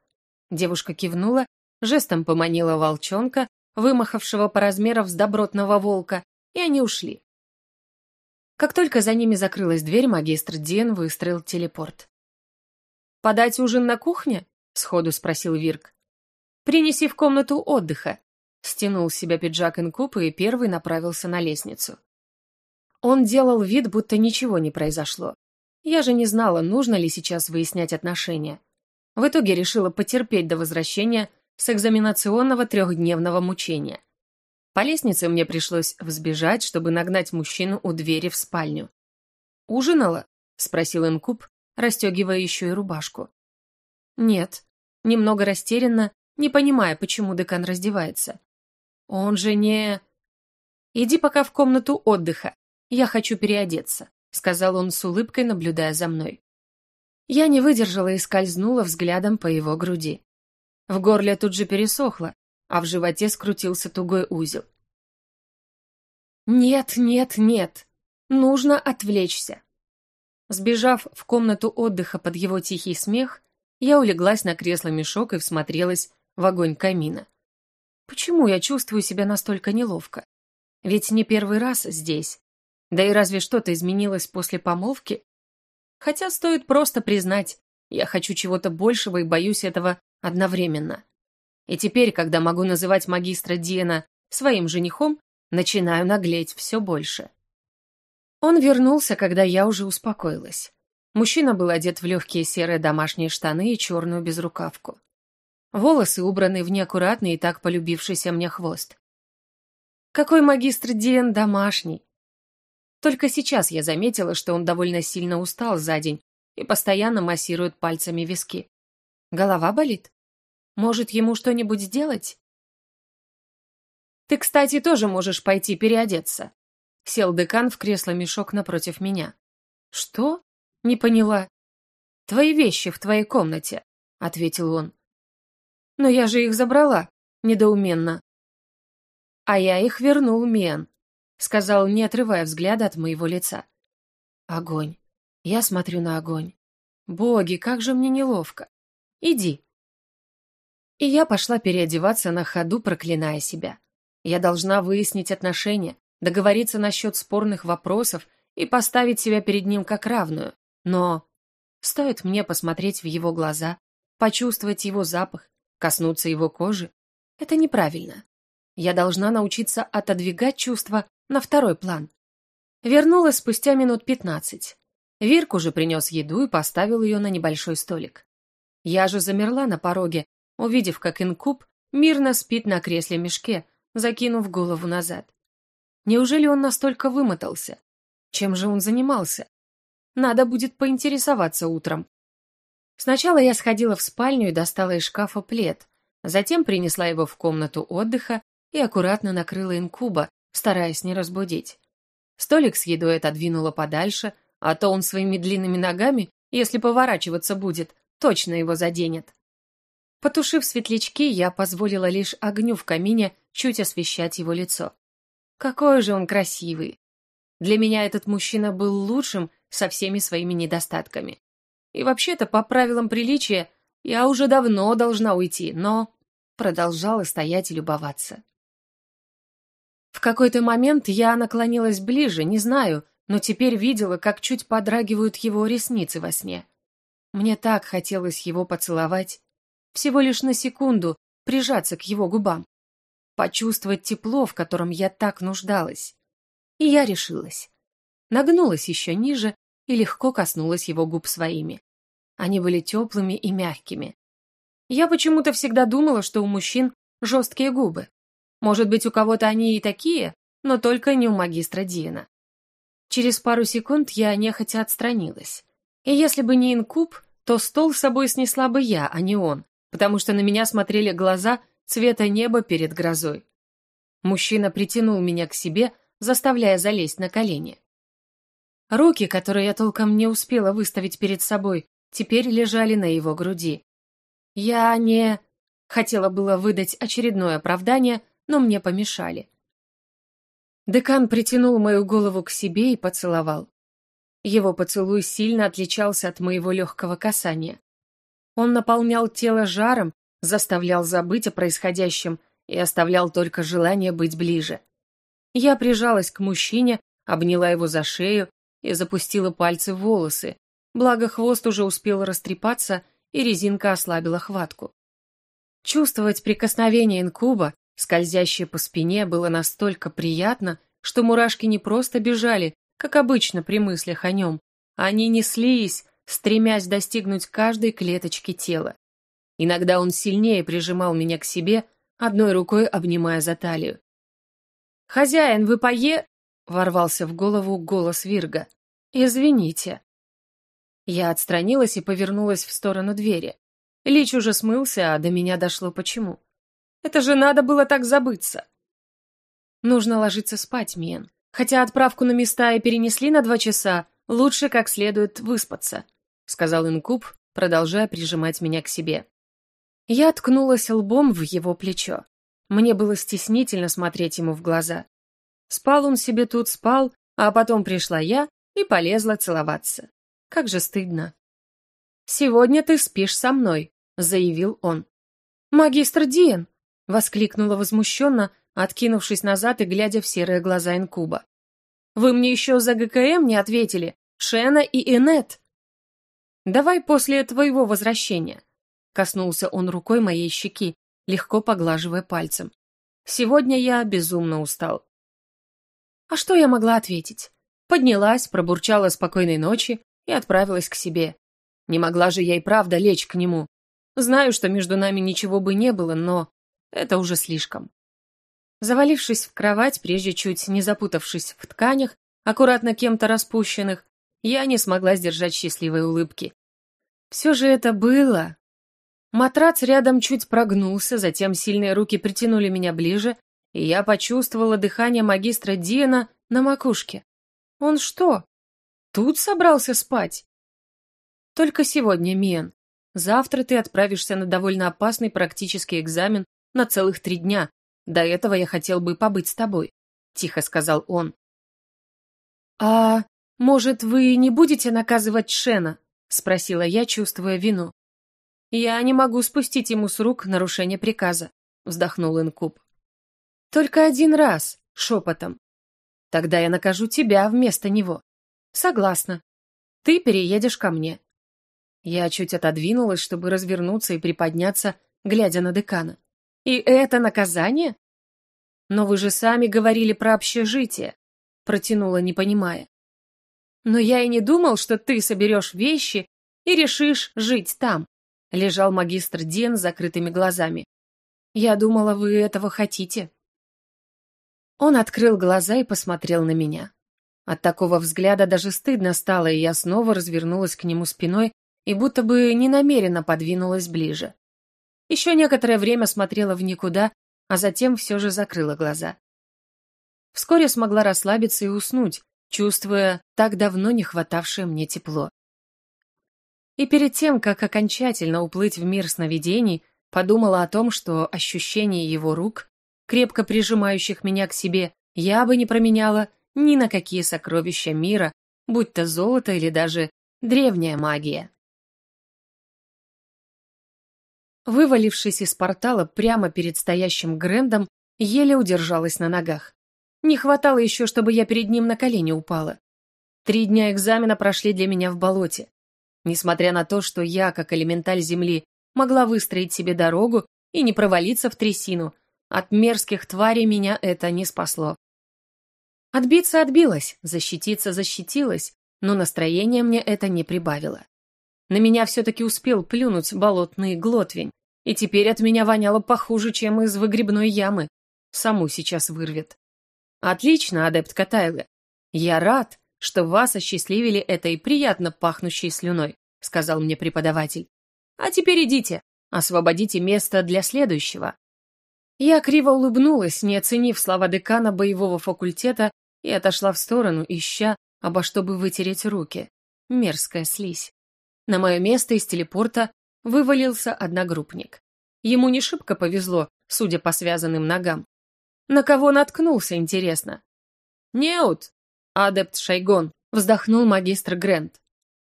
Девушка кивнула, жестом поманила волчонка, вымахавшего по размерам с добротного волка, и они ушли. Как только за ними закрылась дверь, магистр Диен выстроил телепорт. «Подать ужин на кухне?» — сходу спросил Вирк. «Принеси в комнату отдыха», — стянул с себя пиджак инкуб и первый направился на лестницу. Он делал вид, будто ничего не произошло. Я же не знала, нужно ли сейчас выяснять отношения. В итоге решила потерпеть до возвращения с экзаменационного трехдневного мучения. По лестнице мне пришлось взбежать, чтобы нагнать мужчину у двери в спальню. «Ужинала?» — спросил инкуб, расстегивая еще и рубашку. «Нет», немного растерянно, не понимая, почему декан раздевается. «Он же не...» «Иди пока в комнату отдыха, я хочу переодеться», — сказал он с улыбкой, наблюдая за мной. Я не выдержала и скользнула взглядом по его груди. В горле тут же пересохло, а в животе скрутился тугой узел. «Нет, нет, нет! Нужно отвлечься!» Сбежав в комнату отдыха под его тихий смех, я улеглась на кресло-мешок и всмотрелась в огонь камина. Почему я чувствую себя настолько неловко? Ведь не первый раз здесь. Да и разве что-то изменилось после помолвки? Хотя стоит просто признать, я хочу чего-то большего и боюсь этого одновременно. И теперь, когда могу называть магистра Диена своим женихом, начинаю наглеть все больше. Он вернулся, когда я уже успокоилась. Мужчина был одет в легкие серые домашние штаны и черную безрукавку. Волосы убраны в неаккуратный и так полюбившийся мне хвост. Какой магистр Диен домашний! Только сейчас я заметила, что он довольно сильно устал за день и постоянно массирует пальцами виски. Голова болит? Может, ему что-нибудь сделать? Ты, кстати, тоже можешь пойти переодеться. Сел декан в кресло-мешок напротив меня. Что? Не поняла. Твои вещи в твоей комнате, ответил он. Но я же их забрала, недоуменно. А я их вернул Мен, сказал, не отрывая взгляда от моего лица. Огонь. Я смотрю на огонь. Боги, как же мне неловко. Иди, и я пошла переодеваться на ходу, проклиная себя. Я должна выяснить отношения, договориться насчет спорных вопросов и поставить себя перед ним как равную. Но стоит мне посмотреть в его глаза, почувствовать его запах, коснуться его кожи, это неправильно. Я должна научиться отодвигать чувства на второй план. Вернулась спустя минут пятнадцать. Вирк уже принес еду и поставил ее на небольшой столик. Я же замерла на пороге, увидев, как инкуб мирно спит на кресле-мешке, закинув голову назад. Неужели он настолько вымотался? Чем же он занимался? Надо будет поинтересоваться утром. Сначала я сходила в спальню и достала из шкафа плед, затем принесла его в комнату отдыха и аккуратно накрыла инкуба, стараясь не разбудить. Столик с едой отодвинула подальше, а то он своими длинными ногами, если поворачиваться будет, точно его заденет. Потушив светлячки, я позволила лишь огню в камине чуть освещать его лицо. Какой же он красивый! Для меня этот мужчина был лучшим со всеми своими недостатками. И вообще-то, по правилам приличия, я уже давно должна уйти, но продолжала стоять и любоваться. В какой-то момент я наклонилась ближе, не знаю, но теперь видела, как чуть подрагивают его ресницы во сне. Мне так хотелось его поцеловать, всего лишь на секунду прижаться к его губам, почувствовать тепло, в котором я так нуждалась. И я решилась. Нагнулась еще ниже и легко коснулась его губ своими. Они были теплыми и мягкими. Я почему-то всегда думала, что у мужчин жесткие губы. Может быть, у кого-то они и такие, но только не у магистра Диена. Через пару секунд я нехотя отстранилась. И если бы не инкуб, то стол с собой снесла бы я, а не он, потому что на меня смотрели глаза цвета неба перед грозой. Мужчина притянул меня к себе, заставляя залезть на колени. Руки, которые я толком не успела выставить перед собой, теперь лежали на его груди. Я не... Хотела было выдать очередное оправдание, но мне помешали. Декан притянул мою голову к себе и поцеловал. Его поцелуй сильно отличался от моего легкого касания. Он наполнял тело жаром, заставлял забыть о происходящем и оставлял только желание быть ближе. Я прижалась к мужчине, обняла его за шею и запустила пальцы в волосы, благо хвост уже успел растрепаться, и резинка ослабила хватку. Чувствовать прикосновение инкуба, скользящее по спине, было настолько приятно, что мурашки не просто бежали, как обычно при мыслях о нем, они неслись, стремясь достигнуть каждой клеточки тела. Иногда он сильнее прижимал меня к себе, одной рукой обнимая за талию. «Хозяин, вы пое...» — ворвался в голову голос Вирга. «Извините». Я отстранилась и повернулась в сторону двери. Лич уже смылся, а до меня дошло почему. Это же надо было так забыться. Нужно ложиться спать, Мен. Хотя отправку на места и перенесли на два часа, лучше как следует выспаться, сказал Инкуб, продолжая прижимать меня к себе. Я ткнулась лбом в его плечо. Мне было стеснительно смотреть ему в глаза. Спал он себе тут, спал, а потом пришла я и полезла целоваться. Как же стыдно. «Сегодня ты спишь со мной», — заявил он. «Магистр Диен!» — воскликнула возмущенно, откинувшись назад и глядя в серые глаза инкуба. «Вы мне еще за ГКМ не ответили, Шена и Энет!» «Давай после твоего возвращения», — коснулся он рукой моей щеки, легко поглаживая пальцем. «Сегодня я безумно устал». А что я могла ответить? Поднялась, пробурчала спокойной ночи и отправилась к себе. Не могла же я и правда лечь к нему. Знаю, что между нами ничего бы не было, но это уже слишком. Завалившись в кровать, прежде чуть не запутавшись в тканях, аккуратно кем-то распущенных, я не смогла сдержать счастливой улыбки. Все же это было. Матрац рядом чуть прогнулся, затем сильные руки притянули меня ближе, и я почувствовала дыхание магистра Диана на макушке. Он что, тут собрался спать? Только сегодня, Мен. Завтра ты отправишься на довольно опасный практический экзамен на целых три дня, до этого я хотел бы побыть с тобой», — тихо сказал он. «А может, вы не будете наказывать Шена?» — спросила я, чувствуя вину. «Я не могу спустить ему с рук нарушение приказа», — вздохнул Инкуб. «Только один раз», — шепотом. «Тогда я накажу тебя вместо него». «Согласна. Ты переедешь ко мне». Я чуть отодвинулась, чтобы развернуться и приподняться, глядя на декана. И это наказание? Но вы же сами говорили про общежитие, протянула, не понимая. Но я и не думал, что ты соберешь вещи и решишь жить там. Лежал магистр Ден с закрытыми глазами. Я думала, вы этого хотите. Он открыл глаза и посмотрел на меня. От такого взгляда даже стыдно стало, и я снова развернулась к нему спиной и будто бы ненамеренно подвинулась ближе. Еще некоторое время смотрела в никуда, а затем все же закрыла глаза. Вскоре смогла расслабиться и уснуть, чувствуя так давно не хватавшее мне тепло. И перед тем, как окончательно уплыть в мир сновидений, подумала о том, что ощущение его рук, крепко прижимающих меня к себе, я бы не променяла ни на какие сокровища мира, будь то золото или даже древняя магия. Вывалившись из портала прямо перед стоящим Грендом, еле удержалась на ногах. Не хватало еще, чтобы я перед ним на колени упала. Три дня экзамена прошли для меня в болоте. Несмотря на то, что я, как элементаль Земли, могла выстроить себе дорогу и не провалиться в трясину, от мерзких тварей меня это не спасло. Отбиться отбилась, защититься защитилась, но настроение мне это не прибавило. На меня все-таки успел плюнуть болотный глотвень, и теперь от меня воняло похуже, чем из выгребной ямы. Саму сейчас вырвет. Отлично, адепт Катайле. Я рад, что вас осчастливили этой приятно пахнущей слюной, сказал мне преподаватель. А теперь идите, освободите место для следующего. Я криво улыбнулась, не оценив слова декана боевого факультета, и отошла в сторону, ища, обо чтобы вытереть руки. Мерзкая слизь. На мое место из телепорта вывалился одногруппник. Ему не шибко повезло, судя по связанным ногам. На кого наткнулся, интересно? «Неут!» — адепт Шайгон, вздохнул магистр Грент.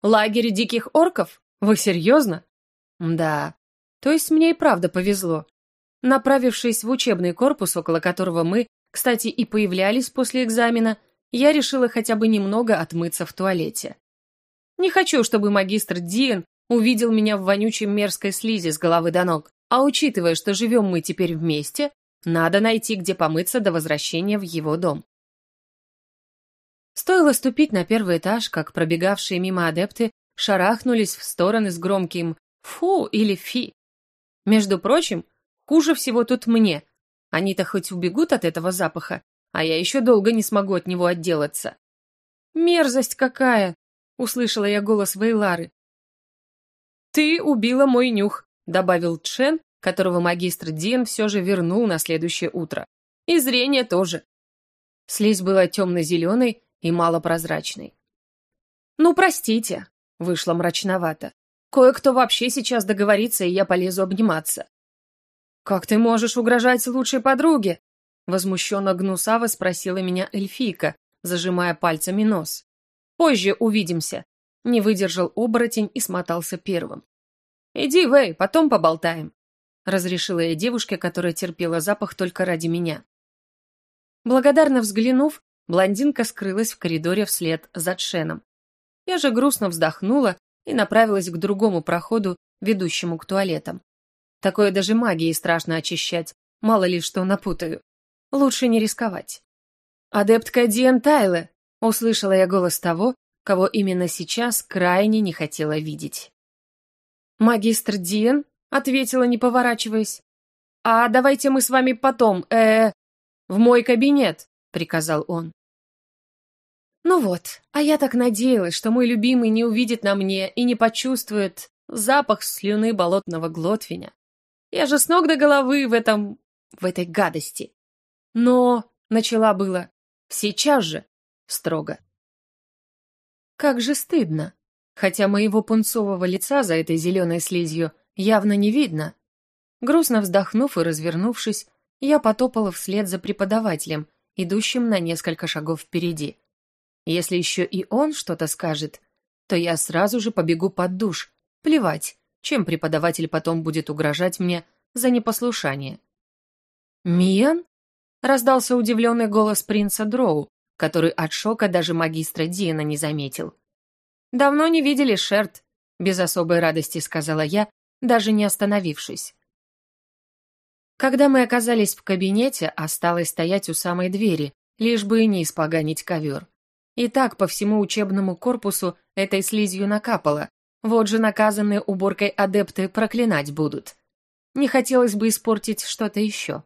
«Лагерь диких орков? Вы серьезно?» «Да. То есть мне и правда повезло. Направившись в учебный корпус, около которого мы, кстати, и появлялись после экзамена, я решила хотя бы немного отмыться в туалете. Не хочу, чтобы магистр Диен увидел меня в вонючей мерзкой слизи с головы до ног. А учитывая, что живем мы теперь вместе, надо найти, где помыться до возвращения в его дом. Стоило ступить на первый этаж, как пробегавшие мимо адепты шарахнулись в стороны с громким «фу» или «фи». Между прочим, хуже всего тут мне. Они-то хоть убегут от этого запаха, а я еще долго не смогу от него отделаться. Мерзость какая! услышала я голос Вейлары. «Ты убила мой нюх», — добавил Чен, которого магистр Дин все же вернул на следующее утро. «И зрение тоже». Слизь была темно-зеленой и малопрозрачной. «Ну, простите», — вышло мрачновато. «Кое-кто вообще сейчас договорится, и я полезу обниматься». «Как ты можешь угрожать лучшей подруге?» Возмущенно гнусаво спросила меня эльфийка, зажимая пальцами нос. Позже увидимся. Не выдержал оборотень и смотался первым. Иди, Вэй, потом поболтаем. Разрешила я девушке, которая терпела запах только ради меня. Благодарно взглянув, блондинка скрылась в коридоре вслед за Тшеном. Я же грустно вздохнула и направилась к другому проходу, ведущему к туалетам. Такое даже магией страшно очищать, мало ли что напутаю. Лучше не рисковать. «Адептка Диэн Тайле!» Услышала я голос того, кого именно сейчас крайне не хотела видеть. «Магистр Диен?» — ответила, не поворачиваясь. «А давайте мы с вами потом, э, в мой кабинет», — приказал он. Ну вот, а я так надеялась, что мой любимый не увидит на мне и не почувствует запах слюны болотного глотвиня. Я же с ног до головы в этом... в этой гадости. Но... начала было. Сейчас же строго. Как же стыдно. Хотя моего пунцового лица за этой зеленой слизью явно не видно. Грустно вздохнув и развернувшись, я потопала вслед за преподавателем, идущим на несколько шагов впереди. Если еще и он что-то скажет, то я сразу же побегу под душ. Плевать, чем преподаватель потом будет угрожать мне за непослушание. «Миан?» — раздался удивленный голос принца Дроу, который от шока даже магистра Диана не заметил. «Давно не видели Шерт», — без особой радости сказала я, даже не остановившись. Когда мы оказались в кабинете, осталось стоять у самой двери, лишь бы не испоганить ковер. И так по всему учебному корпусу этой слизью накапало, вот же наказанные уборкой адепты проклинать будут. Не хотелось бы испортить что-то еще.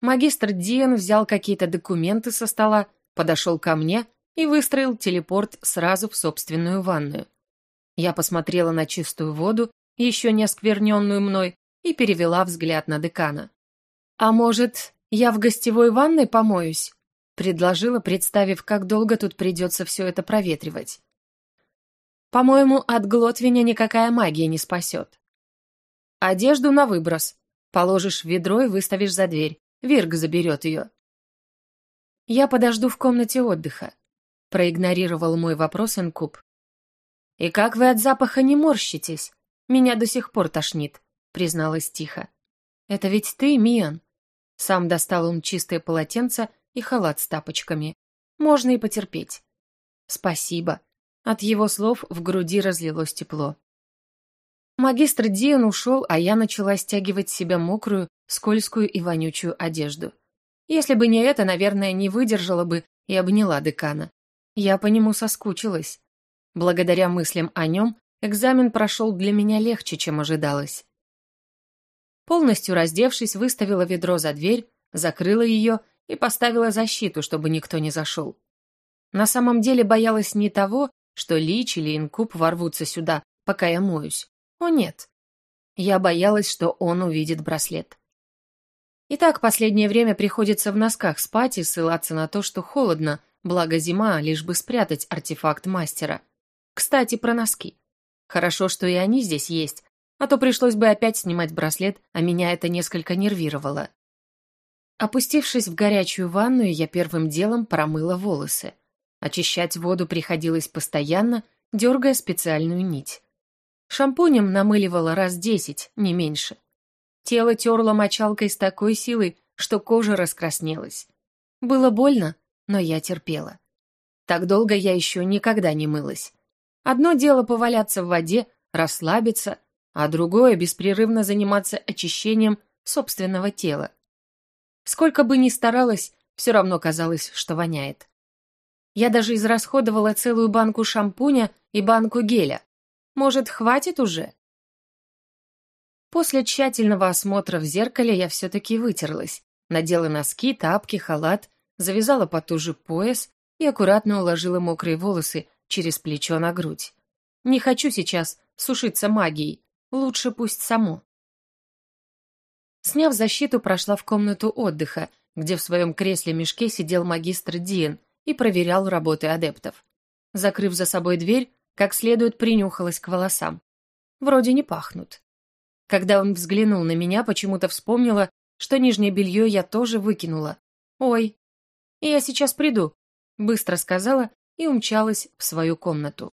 Магистр Диан взял какие-то документы со стола, подошел ко мне и выстроил телепорт сразу в собственную ванную. Я посмотрела на чистую воду, еще не оскверненную мной, и перевела взгляд на декана. «А может, я в гостевой ванной помоюсь?» предложила, представив, как долго тут придется все это проветривать. «По-моему, от глотвиня никакая магия не спасет». «Одежду на выброс. Положишь в ведро и выставишь за дверь. Вирг заберет ее. Я подожду в комнате отдыха. Проигнорировал мой вопрос Инкуб. И как вы от запаха не морщитесь? Меня до сих пор тошнит, призналась тихо. Это ведь ты, Миан. Сам достал он чистое полотенце и халат с тапочками. Можно и потерпеть. Спасибо. От его слов в груди разлилось тепло. Магистр Диан ушел, а я начала стягивать себя мокрую, скользкую и вонючую одежду. Если бы не это, наверное, не выдержала бы и обняла декана. Я по нему соскучилась. Благодаря мыслям о нем, экзамен прошел для меня легче, чем ожидалось. Полностью раздевшись, выставила ведро за дверь, закрыла ее и поставила защиту, чтобы никто не зашел. На самом деле боялась не того, что Лич или Инкуб ворвутся сюда, пока я моюсь. О нет. Я боялась, что он увидит браслет. И так последнее время приходится в носках спать и ссылаться на то, что холодно, благо зима, лишь бы спрятать артефакт мастера. Кстати, про носки. Хорошо, что и они здесь есть, а то пришлось бы опять снимать браслет, а меня это несколько нервировало. Опустившись в горячую ванную, я первым делом промыла волосы. Очищать воду приходилось постоянно, дергая специальную нить. Шампунем намыливала раз десять, не меньше. Тело терло мочалкой с такой силой, что кожа раскраснелась. Было больно, но я терпела. Так долго я еще никогда не мылась. Одно дело поваляться в воде, расслабиться, а другое — беспрерывно заниматься очищением собственного тела. Сколько бы ни старалась, все равно казалось, что воняет. Я даже израсходовала целую банку шампуня и банку геля. Может, хватит уже? После тщательного осмотра в зеркале я все-таки вытерлась, надела носки, тапки, халат, завязала потуже пояс и аккуратно уложила мокрые волосы через плечо на грудь. Не хочу сейчас сушиться магией, лучше пусть само. Сняв защиту, прошла в комнату отдыха, где в своем кресле-мешке сидел магистр Диен и проверял работы адептов. Закрыв за собой дверь, как следует принюхалась к волосам. Вроде не пахнут. Когда он взглянул на меня, почему-то вспомнила, что нижнее белье я тоже выкинула. «Ой, я сейчас приду», — быстро сказала и умчалась в свою комнату.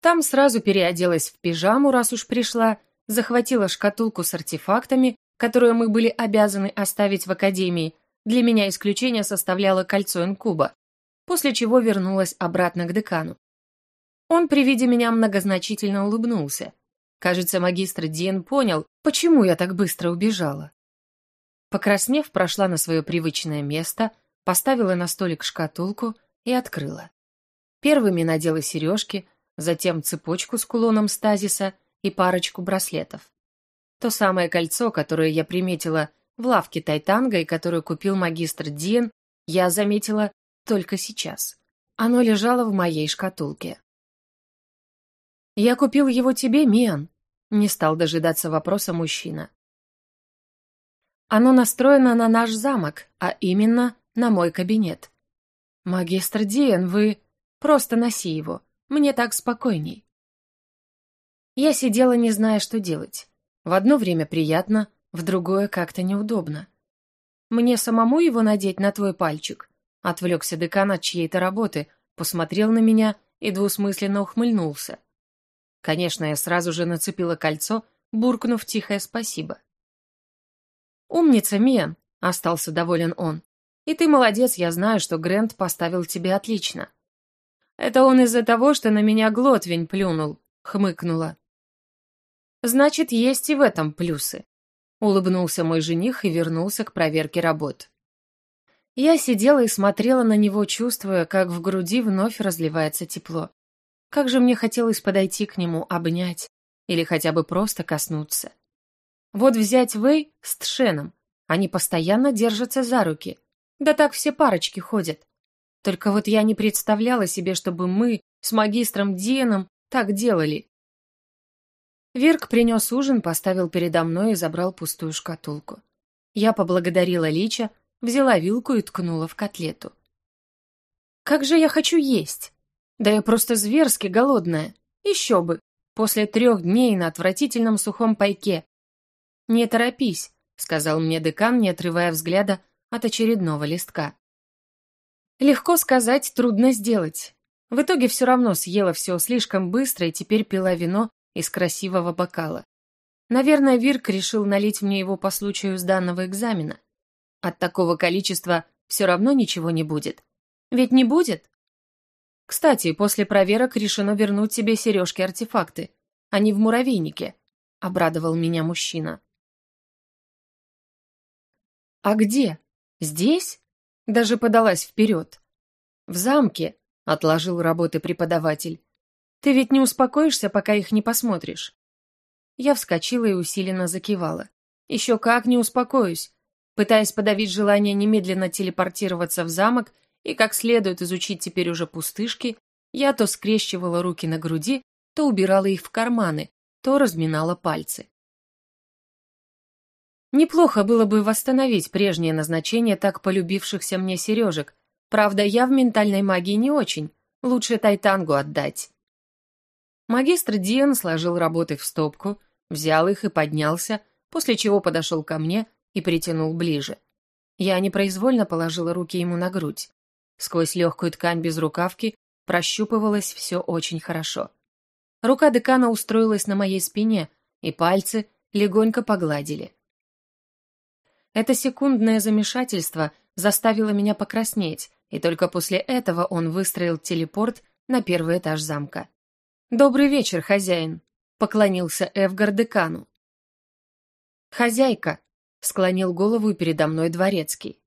Там сразу переоделась в пижаму, раз уж пришла, захватила шкатулку с артефактами, которую мы были обязаны оставить в академии. Для меня исключение составляло кольцо инкуба, после чего вернулась обратно к декану. Он при виде меня многозначительно улыбнулся. Кажется, магистр Диен понял, почему я так быстро убежала. Покраснев, прошла на свое привычное место, поставила на столик шкатулку и открыла. Первыми надела сережки, затем цепочку с кулоном стазиса и парочку браслетов. То самое кольцо, которое я приметила в лавке Тайтанга и которое купил магистр Диен, я заметила только сейчас. Оно лежало в моей шкатулке. «Я купил его тебе, Миан», — не стал дожидаться вопроса мужчина. «Оно настроено на наш замок, а именно на мой кабинет. Магистр Диен, вы... Просто носи его, мне так спокойней». Я сидела, не зная, что делать. В одно время приятно, в другое как-то неудобно. «Мне самому его надеть на твой пальчик?» Отвлекся декан от чьей-то работы, посмотрел на меня и двусмысленно ухмыльнулся. Конечно, я сразу же нацепила кольцо, буркнув тихое спасибо. «Умница, Миан!» — остался доволен он. «И ты молодец, я знаю, что Грэнд поставил тебе отлично». «Это он из-за того, что на меня глотвень плюнул», — хмыкнула. «Значит, есть и в этом плюсы», — улыбнулся мой жених и вернулся к проверке работ. Я сидела и смотрела на него, чувствуя, как в груди вновь разливается тепло. Как же мне хотелось подойти к нему, обнять или хотя бы просто коснуться. Вот взять Вэй с Тшеном. Они постоянно держатся за руки. Да так все парочки ходят. Только вот я не представляла себе, чтобы мы с магистром Диеном так делали. Вирк принес ужин, поставил передо мной и забрал пустую шкатулку. Я поблагодарила Лича, взяла вилку и ткнула в котлету. «Как же я хочу есть!» Да я просто зверски голодная. Еще бы. После трех дней на отвратительном сухом пайке. Не торопись, сказал мне декан, не отрывая взгляда от очередного листка. Легко сказать, трудно сделать. В итоге все равно съела все слишком быстро и теперь пила вино из красивого бокала. Наверное, Вирк решил налить мне его по случаю сданного экзамена. От такого количества все равно ничего не будет. Ведь не будет? Кстати, после проверок решено вернуть тебе сережки-артефакты. Они в муравейнике», — обрадовал меня мужчина. А где? Здесь? Даже подалась вперед. В замке, отложил работы преподаватель. Ты ведь не успокоишься, пока их не посмотришь. Я вскочила и усиленно закивала. Еще как не успокоюсь, пытаясь подавить желание немедленно телепортироваться в замок и как следует изучить теперь уже пустышки, я то скрещивала руки на груди, то убирала их в карманы, то разминала пальцы. Неплохо было бы восстановить прежнее назначение так полюбившихся мне сережек, правда, я в ментальной магии не очень, лучше тайтангу отдать. Магистр Диан сложил работы в стопку, взял их и поднялся, после чего подошел ко мне и притянул ближе. Я непроизвольно положила руки ему на грудь. Сквозь легкую ткань без рукавки прощупывалось все очень хорошо. Рука декана устроилась на моей спине, и пальцы легонько погладили. Это секундное замешательство заставило меня покраснеть, и только после этого он выстроил телепорт на первый этаж замка. «Добрый вечер, хозяин», — поклонился Эвгар декану. «Хозяйка», — склонил голову передо мной дворецкий.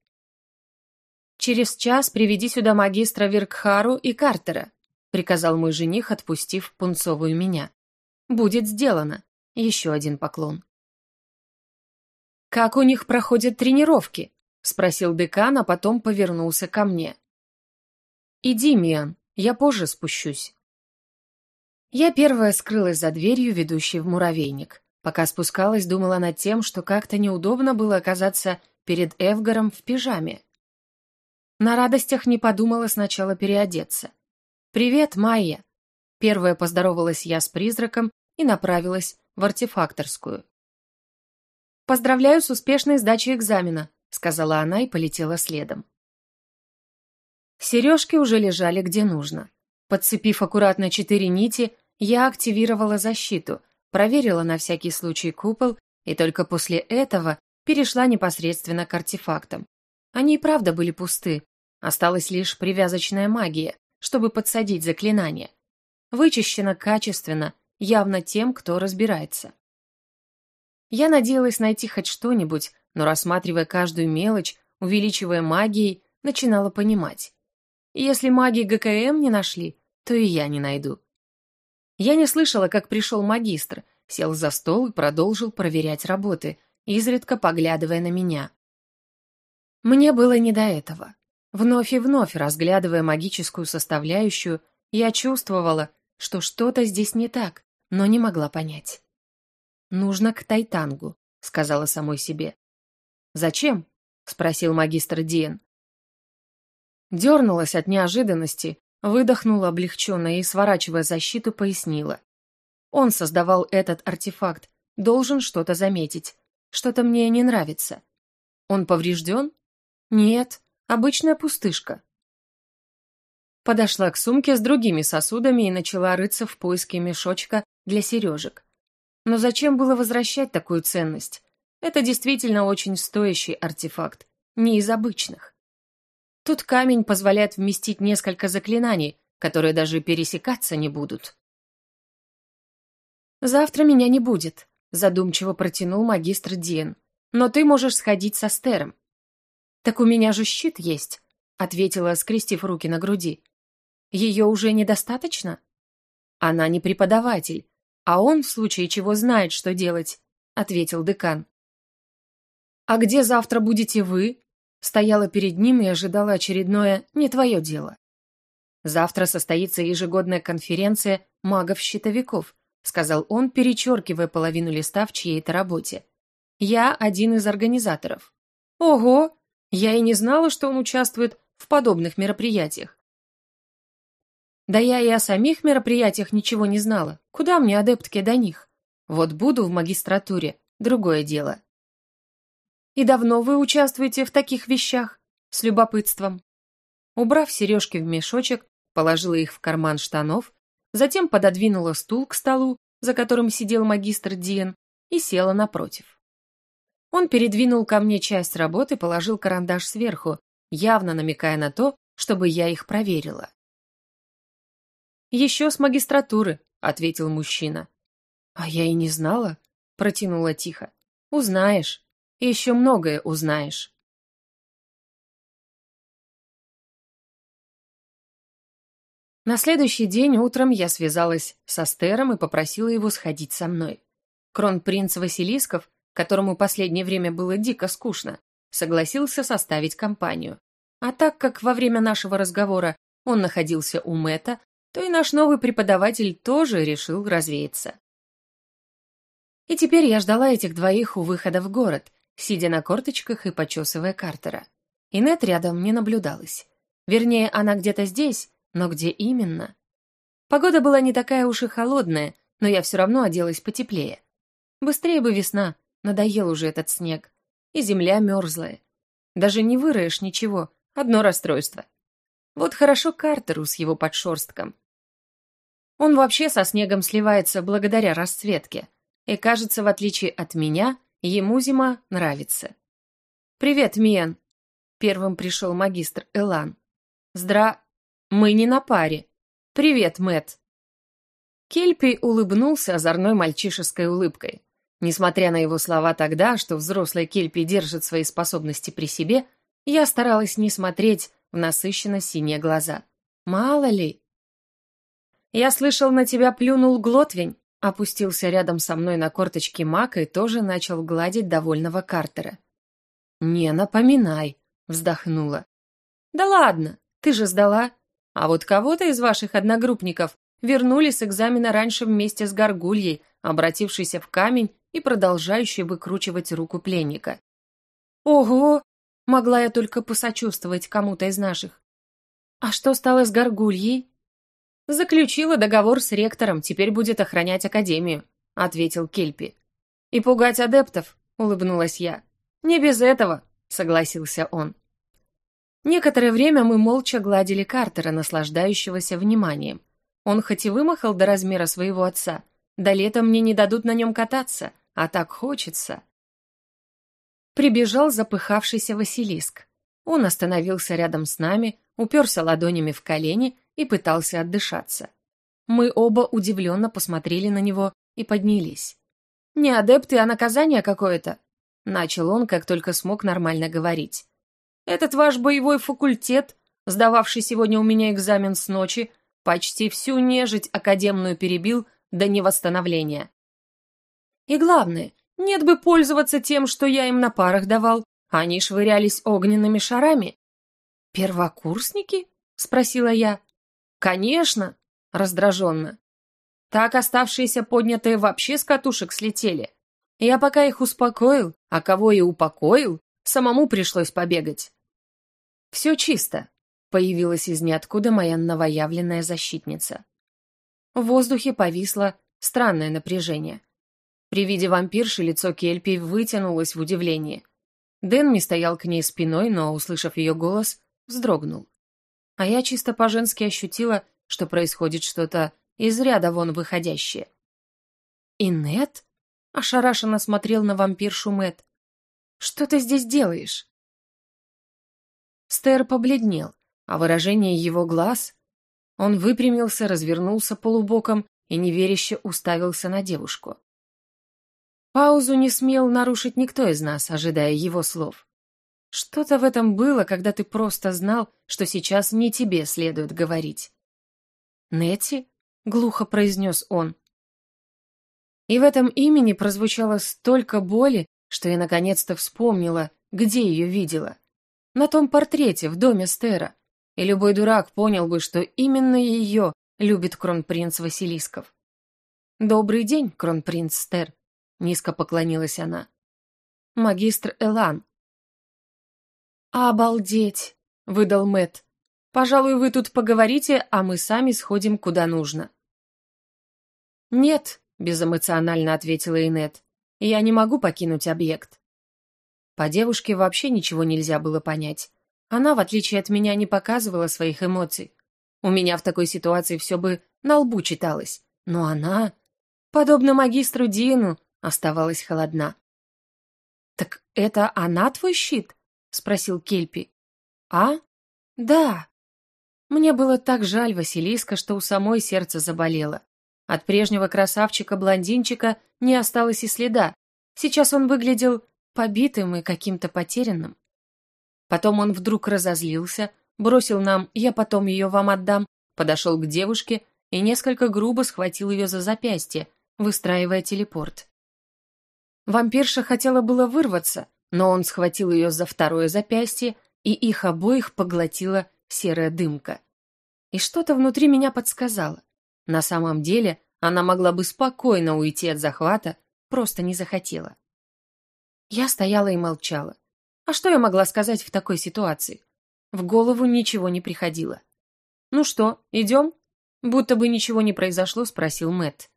«Через час приведи сюда магистра Виркхару и Картера», — приказал мой жених, отпустив пунцовую меня. «Будет сделано». Еще один поклон. «Как у них проходят тренировки?» — спросил декан, а потом повернулся ко мне. «Иди, Миан, я позже спущусь». Я первая скрылась за дверью, ведущей в муравейник. Пока спускалась, думала над тем, что как-то неудобно было оказаться перед Эвгаром в пижаме. На радостях не подумала сначала переодеться. «Привет, Майя!» Первая поздоровалась я с призраком и направилась в артефакторскую. «Поздравляю с успешной сдачей экзамена», — сказала она и полетела следом. Сережки уже лежали где нужно. Подцепив аккуратно четыре нити, я активировала защиту, проверила на всякий случай купол и только после этого перешла непосредственно к артефактам. Они и правда были пусты, осталась лишь привязочная магия, чтобы подсадить заклинание. Вычищено качественно, явно тем, кто разбирается. Я надеялась найти хоть что-нибудь, но рассматривая каждую мелочь, увеличивая магией, начинала понимать. Если маги ГКМ не нашли, то и я не найду. Я не слышала, как пришел магистр, сел за стол и продолжил проверять работы, изредка поглядывая на меня. Мне было не до этого. Вновь и вновь, разглядывая магическую составляющую, я чувствовала, что что-то здесь не так, но не могла понять. «Нужно к Тайтангу», — сказала самой себе. «Зачем?» — спросил магистр Диен. Дернулась от неожиданности, Выдохнула облегченно и, сворачивая защиту, пояснила. Он создавал этот артефакт, должен что-то заметить. Что-то мне не нравится. Он поврежден? Нет, обычная пустышка. Подошла к сумке с другими сосудами и начала рыться в поиске мешочка для сережек. Но зачем было возвращать такую ценность? Это действительно очень стоящий артефакт, не из обычных. Тут камень позволяет вместить несколько заклинаний, которые даже пересекаться не будут. «Завтра меня не будет», — задумчиво протянул магистр Диен. «Но ты можешь сходить со Стером». «Так у меня же щит есть», — ответила, скрестив руки на груди. «Ее уже недостаточно?» «Она не преподаватель, а он, в случае чего, знает, что делать», — ответил декан. «А где завтра будете вы?» Стояла перед ним и ожидала очередное «не твое дело». «Завтра состоится ежегодная конференция магов-щитовиков», сказал он, перечеркивая половину листа в чьей-то работе. «Я один из организаторов». «Ого! Я и не знала, что он участвует в подобных мероприятиях». Да я и о самих мероприятиях ничего не знала. Куда мне, адептке, до них? Вот буду в магистратуре, другое дело. «И давно вы участвуете в таких вещах?» С любопытством. Убрав сережки в мешочек, положила их в карман штанов, затем пододвинула стул к столу, за которым сидел магистр Диен, и села напротив. Он передвинул ко мне часть работы, положил карандаш сверху, явно намекая на то, чтобы я их проверила. «Еще с магистратуры», — ответил мужчина. «А я и не знала», — протянула тихо. «Узнаешь. Еще многое узнаешь». На следующий день утром я связалась со Стером и попросила его сходить со мной. Кронпринц Василисков которому последнее время было дико скучно, согласился составить компанию. А так как во время нашего разговора он находился у Мэта, то и наш новый преподаватель тоже решил развеяться. И теперь я ждала этих двоих у выхода в город, сидя на корточках и почесывая Картера. Инет рядом не наблюдалась. Вернее, она где-то здесь, но где именно? Погода была не такая уж и холодная, но я все равно оделась потеплее. Быстрее бы весна, надоел уже этот снег. И земля мерзлая. Даже не выроешь ничего, одно расстройство. Вот хорошо Картеру с его подшерстком. Он вообще со снегом сливается благодаря расцветке. И кажется, в отличие от меня, ему зима нравится. «Привет, Миен!» Первым пришел магистр Элан. «Здра...» Мы не на паре. Привет, Мэт. Кельпи улыбнулся озорной мальчишеской улыбкой. Несмотря на его слова тогда, что взрослый Кельпи держит свои способности при себе, я старалась не смотреть в насыщенно синие глаза. Мало ли. Я слышал, на тебя плюнул Глотвень, опустился рядом со мной на корточки Мак и тоже начал гладить довольного Картера. «Не напоминай», — вздохнула. «Да ладно, ты же сдала. А вот кого-то из ваших одногруппников вернули с экзамена раньше вместе с горгульей, обратившейся в камень и продолжающей выкручивать руку пленника. «Ого!» — могла я только посочувствовать кому-то из наших. «А что стало с горгульей?» «Заключила договор с ректором, теперь будет охранять академию», — ответил Кельпи. «И пугать адептов», — улыбнулась я. «Не без этого», — согласился он. Некоторое время мы молча гладили Картера, наслаждающегося вниманием. Он хоть и вымахал до размера своего отца, до лета мне не дадут на нем кататься, а так хочется. Прибежал запыхавшийся Василиск. Он остановился рядом с нами, уперся ладонями в колени и пытался отдышаться. Мы оба удивленно посмотрели на него и поднялись. «Не адепты, а наказание какое-то», — начал он, как только смог нормально говорить. Этот ваш боевой факультет, сдававший сегодня у меня экзамен с ночи, почти всю нежить академную перебил до невосстановления. И главное, нет бы пользоваться тем, что я им на парах давал. Они швырялись огненными шарами. «Первокурсники?» — спросила я. «Конечно!» — раздраженно. Так оставшиеся поднятые вообще с катушек слетели. Я пока их успокоил, а кого и упокоил, самому пришлось побегать. «Все чисто», — появилась из ниоткуда моя новоявленная защитница. В воздухе повисло странное напряжение. При виде вампирши лицо Кельпи вытянулось в удивлении. Дэн не стоял к ней спиной, но, услышав ее голос, вздрогнул. А я чисто по-женски ощутила, что происходит что-то из ряда вон выходящее. «Инет?» — ошарашенно смотрел на вампиршу Мэт. «Что ты здесь делаешь?» Стер побледнел, а выражение его глаз... Он выпрямился, развернулся полубоком и неверяще уставился на девушку. Паузу не смел нарушить никто из нас, ожидая его слов. Что-то в этом было, когда ты просто знал, что сейчас не тебе следует говорить. «Нетти?» — глухо произнес он. И в этом имени прозвучало столько боли, что я наконец-то вспомнила, где ее видела. На том портрете в доме Стера. И любой дурак понял бы, что именно ее любит кронпринц Василисков. «Добрый день, кронпринц Стер», — низко поклонилась она. «Магистр Элан». «Обалдеть!» — выдал Мэт. «Пожалуй, вы тут поговорите, а мы сами сходим куда нужно». «Нет», — безэмоционально ответила Инет. «Я не могу покинуть объект. По девушке вообще ничего нельзя было понять. Она, в отличие от меня, не показывала своих эмоций. У меня в такой ситуации все бы на лбу читалось. Но она, подобно магистру Дину, оставалась холодна. «Так это она твой щит?» — спросил Кельпи. «А? Да». Мне было так жаль Василиска, что у самой сердце заболело. От прежнего красавчика-блондинчика не осталось и следа. Сейчас он выглядел побитым и каким-то потерянным. Потом он вдруг разозлился, бросил нам «я потом ее вам отдам», подошел к девушке и несколько грубо схватил ее за запястье, выстраивая телепорт. Вампирша хотела было вырваться, но он схватил ее за второе запястье, и их обоих поглотила серая дымка. И что-то внутри меня подсказало. На самом деле она могла бы спокойно уйти от захвата, просто не захотела. Я стояла и молчала. А что я могла сказать в такой ситуации? В голову ничего не приходило. «Ну что, идем?» Будто бы ничего не произошло, спросил Мэтт.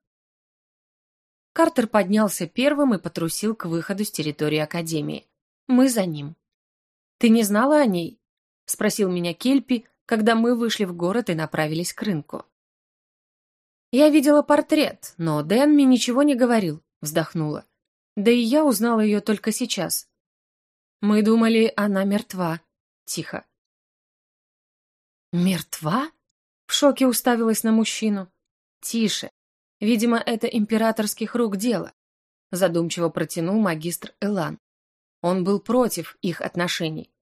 Картер поднялся первым и потрусил к выходу с территории Академии. Мы за ним. «Ты не знала о ней?» — спросил меня Кельпи, когда мы вышли в город и направились к рынку. «Я видела портрет, но Дэн ничего не говорил», — вздохнула. «Да и я узнала ее только сейчас». «Мы думали, она мертва», — тихо. «Мертва?» — в шоке уставилась на мужчину. «Тише. Видимо, это императорских рук дело», — задумчиво протянул магистр Элан. Он был против их отношений.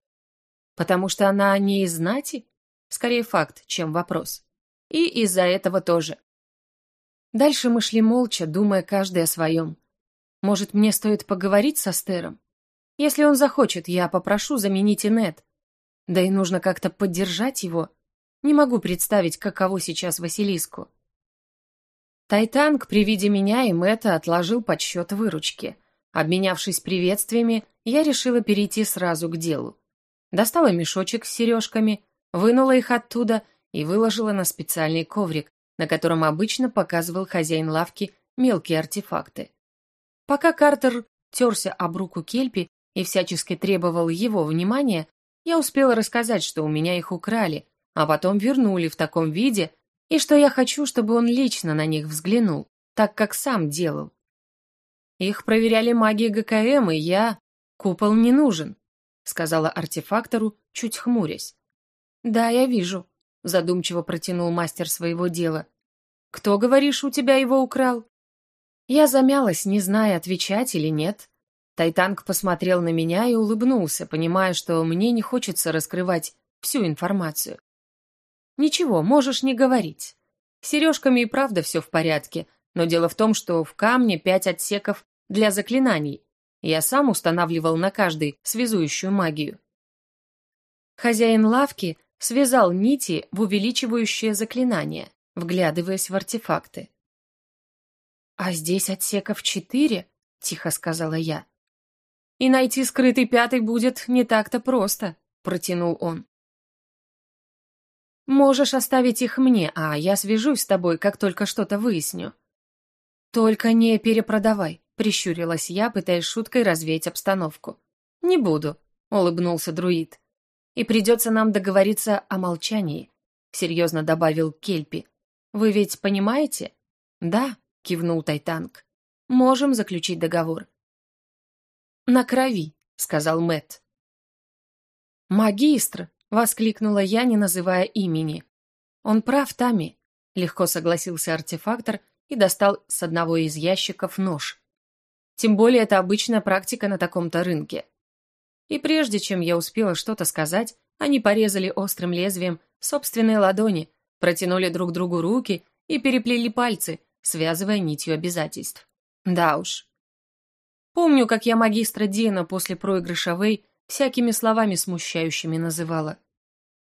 Потому что она не из знати? Скорее факт, чем вопрос. И из-за этого тоже. Дальше мы шли молча, думая каждый о своем. Может, мне стоит поговорить со Стером? Если он захочет, я попрошу заменить Инет. Да и нужно как-то поддержать его. Не могу представить, каково сейчас Василиску. Тайтанг при виде меня и Мэтта отложил подсчет выручки. Обменявшись приветствиями, я решила перейти сразу к делу. Достала мешочек с сережками, вынула их оттуда и выложила на специальный коврик, на котором обычно показывал хозяин лавки мелкие артефакты. Пока Картер терся об руку Кельпи и всячески требовал его внимания, я успела рассказать, что у меня их украли, а потом вернули в таком виде, и что я хочу, чтобы он лично на них взглянул, так как сам делал. Их проверяли маги ГКМ, и я... Купол не нужен, сказала артефактору, чуть хмурясь. Да, я вижу, задумчиво протянул мастер своего дела. Кто, говоришь, у тебя его украл? Я замялась, не зная, отвечать или нет. Тайтанг посмотрел на меня и улыбнулся, понимая, что мне не хочется раскрывать всю информацию. «Ничего, можешь не говорить. С сережками и правда все в порядке, но дело в том, что в камне пять отсеков для заклинаний. Я сам устанавливал на каждый связующую магию. Хозяин лавки связал нити в увеличивающее заклинание, вглядываясь в артефакты. «А здесь отсеков четыре», — тихо сказала я. «И найти скрытый пятый будет не так-то просто», — протянул он. Можешь оставить их мне, а я свяжусь с тобой, как только что-то выясню. Только не перепродавай, прищурилась я, пытаясь шуткой развеять обстановку. Не буду, улыбнулся друид. И придется нам договориться о молчании, серьезно добавил Кельпи. Вы ведь понимаете? Да, кивнул Тайтанг. Можем заключить договор. На крови, сказал Мэт. Магистр, Воскликнула я, не называя имени. «Он прав, Тами», — легко согласился артефактор и достал с одного из ящиков нож. Тем более это обычная практика на таком-то рынке. И прежде чем я успела что-то сказать, они порезали острым лезвием собственные ладони, протянули друг другу руки и переплели пальцы, связывая нитью обязательств. Да уж. Помню, как я магистра Дина после проигрыша Вэй всякими словами смущающими называла.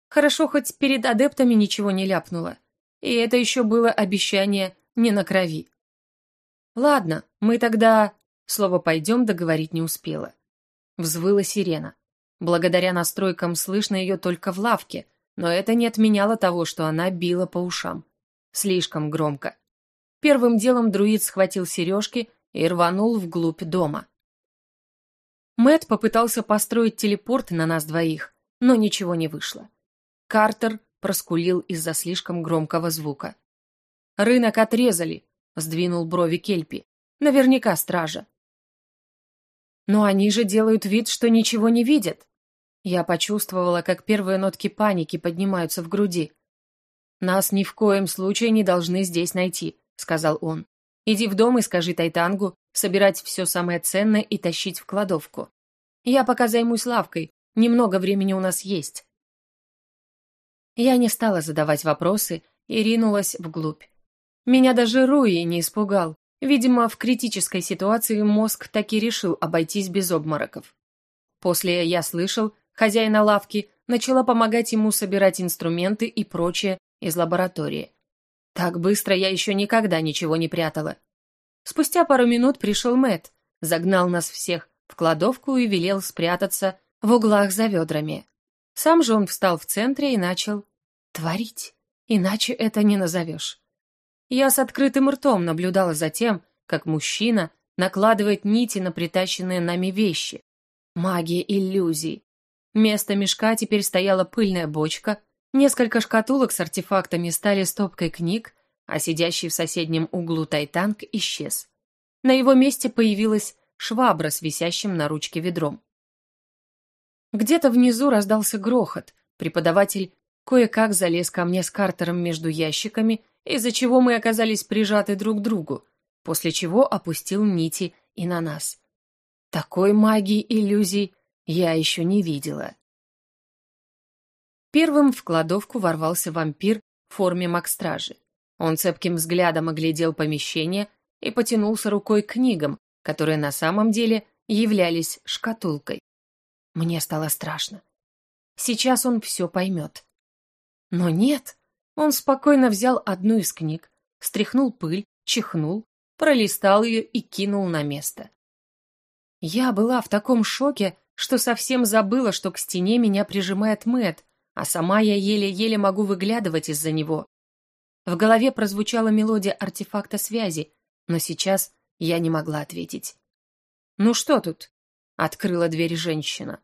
Хорошо, хоть перед адептами ничего не ляпнула. И это еще было обещание не на крови. Ладно, мы тогда... Слово «пойдем» договорить не успела. Взвыла сирена. Благодаря настройкам слышно ее только в лавке, но это не отменяло того, что она била по ушам. Слишком громко. Первым делом друид схватил сережки и рванул вглубь дома. Мэт попытался построить телепорт на нас двоих, но ничего не вышло. Картер проскулил из-за слишком громкого звука. «Рынок отрезали», — сдвинул брови Кельпи. «Наверняка стража». «Но они же делают вид, что ничего не видят». Я почувствовала, как первые нотки паники поднимаются в груди. «Нас ни в коем случае не должны здесь найти», — сказал он. «Иди в дом и скажи Тайтангу, собирать все самое ценное и тащить в кладовку. Я пока займусь лавкой, немного времени у нас есть. Я не стала задавать вопросы и ринулась вглубь. Меня даже Руи не испугал. Видимо, в критической ситуации мозг таки решил обойтись без обмороков. После я слышал, хозяина лавки начала помогать ему собирать инструменты и прочее из лаборатории. Так быстро я еще никогда ничего не прятала. Спустя пару минут пришел Мэт, загнал нас всех в кладовку и велел спрятаться в углах за ведрами. Сам же он встал в центре и начал творить, иначе это не назовешь. Я с открытым ртом наблюдала за тем, как мужчина накладывает нити на притащенные нами вещи. Магия иллюзий. Вместо мешка теперь стояла пыльная бочка, несколько шкатулок с артефактами стали стопкой книг, а сидящий в соседнем углу тайтанг исчез. На его месте появилась швабра с висящим на ручке ведром. Где-то внизу раздался грохот. Преподаватель кое-как залез ко мне с Картером между ящиками, из-за чего мы оказались прижаты друг к другу, после чего опустил нити и на нас. Такой магии иллюзий я еще не видела. Первым в кладовку ворвался вампир в форме макстражи. Он цепким взглядом оглядел помещение и потянулся рукой к книгам, которые на самом деле являлись шкатулкой. Мне стало страшно. Сейчас он все поймет. Но нет, он спокойно взял одну из книг, стряхнул пыль, чихнул, пролистал ее и кинул на место. Я была в таком шоке, что совсем забыла, что к стене меня прижимает Мэт, а сама я еле-еле могу выглядывать из-за него. В голове прозвучала мелодия артефакта связи, но сейчас я не могла ответить. «Ну что тут?» — открыла дверь женщина.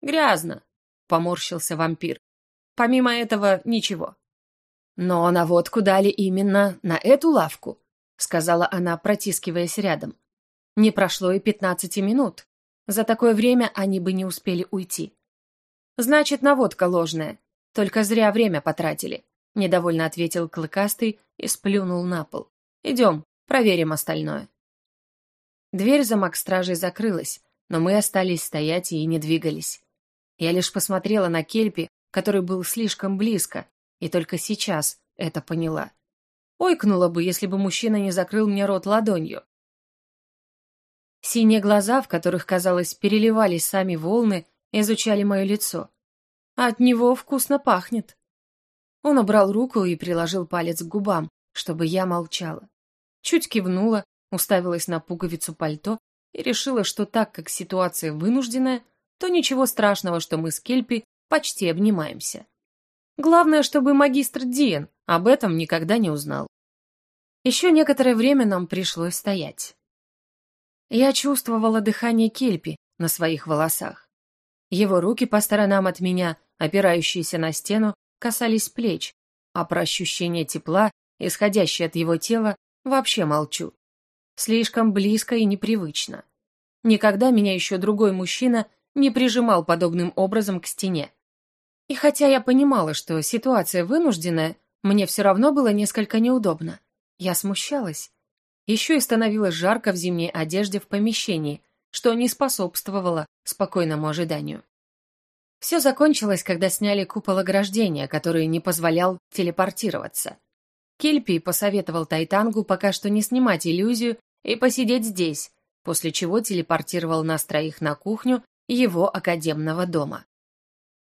«Грязно», — поморщился вампир. «Помимо этого, ничего». «Но наводку дали именно на эту лавку», — сказала она, протискиваясь рядом. «Не прошло и пятнадцати минут. За такое время они бы не успели уйти». «Значит, наводка ложная. Только зря время потратили», — недовольно ответил Клыкастый и сплюнул на пол. «Идем, проверим остальное». Дверь за маг-стражей закрылась, но мы остались стоять и не двигались. Я лишь посмотрела на Кельпи, который был слишком близко, и только сейчас это поняла. Ойкнула бы, если бы мужчина не закрыл мне рот ладонью. Синие глаза, в которых, казалось, переливались сами волны, изучали мое лицо. от него вкусно пахнет. Он убрал руку и приложил палец к губам, чтобы я молчала. Чуть кивнула, уставилась на пуговицу пальто и решила, что так как ситуация вынужденная, то ничего страшного, что мы с Кельпи почти обнимаемся. Главное, чтобы магистр Диен об этом никогда не узнал. Еще некоторое время нам пришлось стоять. Я чувствовала дыхание Кельпи на своих волосах. Его руки по сторонам от меня, опирающиеся на стену, касались плеч, а про ощущение тепла, исходящее от его тела, вообще молчу. Слишком близко и непривычно. Никогда меня еще другой мужчина не прижимал подобным образом к стене. И хотя я понимала, что ситуация вынужденная, мне все равно было несколько неудобно. Я смущалась. Еще и становилось жарко в зимней одежде в помещении, что не способствовало спокойному ожиданию. Все закончилось, когда сняли купол ограждения, который не позволял телепортироваться. Кельпи посоветовал Тайтангу пока что не снимать иллюзию и посидеть здесь, после чего телепортировал нас троих на кухню его академного дома.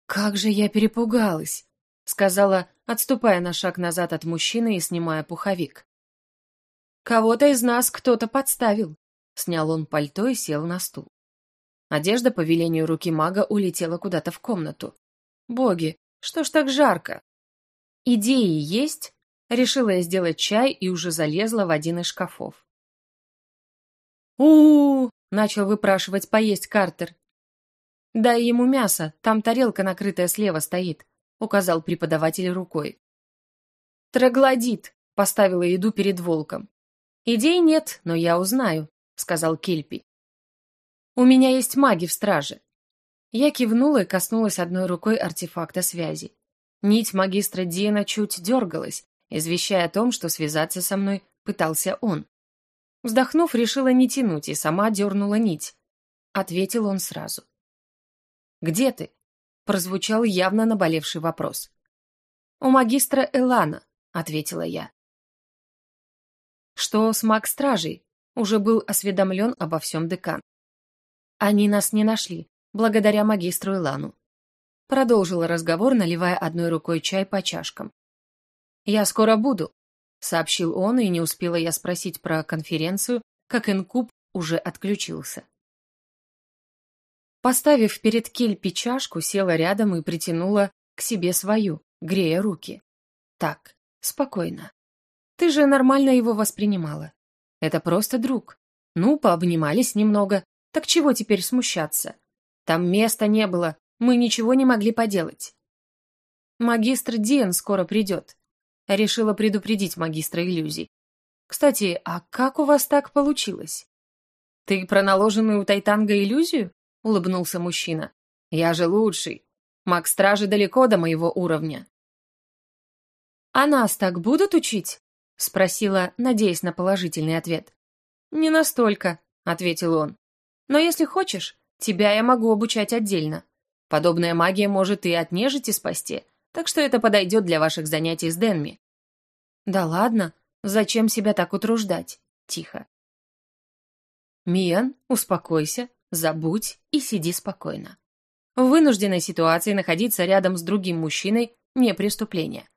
«Как же я перепугалась!» — сказала, отступая на шаг назад от мужчины и снимая пуховик. «Кого-то из нас кто-то подставил», — снял он пальто и сел на стул. Одежда по велению руки мага улетела куда-то в комнату. «Боги, что ж так жарко?» «Идеи есть?» — решила я сделать чай и уже залезла в один из шкафов у у, начал выпрашивать поесть Картер. «Дай ему мясо, там тарелка накрытая слева стоит», — указал преподаватель рукой. «Троглодит», — поставила еду перед волком. «Идей нет, но я узнаю», — сказал Кельпи. «У меня есть маги в страже». Я кивнула и коснулась одной рукой артефакта связи. Нить магистра Диена чуть дергалась, извещая о том, что связаться со мной пытался он. Вздохнув, решила не тянуть и сама дернула нить. Ответил он сразу. «Где ты?» — прозвучал явно наболевший вопрос. «У магистра Элана», ответила я. Что с маг-стражей? Уже был осведомлен обо всем декан. Они нас не нашли, благодаря магистру Илану. Продолжила разговор, наливая одной рукой чай по чашкам. «Я скоро буду», — сообщил он, и не успела я спросить про конференцию, как инкуб уже отключился. Поставив перед Кельпи чашку, села рядом и притянула к себе свою, грея руки. Так, спокойно. Ты же нормально его воспринимала. Это просто друг. Ну, пообнимались немного. Так чего теперь смущаться? Там места не было, мы ничего не могли поделать. Магистр Диен скоро придет. Решила предупредить магистра иллюзий. Кстати, а как у вас так получилось? Ты про наложенную у Тайтанга иллюзию? Улыбнулся мужчина. Я же лучший. Маг-стражи далеко до моего уровня. А нас так будут учить? Спросила, надеясь на положительный ответ. «Не настолько», — ответил он. «Но если хочешь, тебя я могу обучать отдельно. Подобная магия может и от нежити спасти, так что это подойдет для ваших занятий с Денми». «Да ладно, зачем себя так утруждать?» Тихо. «Миан, успокойся, забудь и сиди спокойно. В вынужденной ситуации находиться рядом с другим мужчиной – не преступление.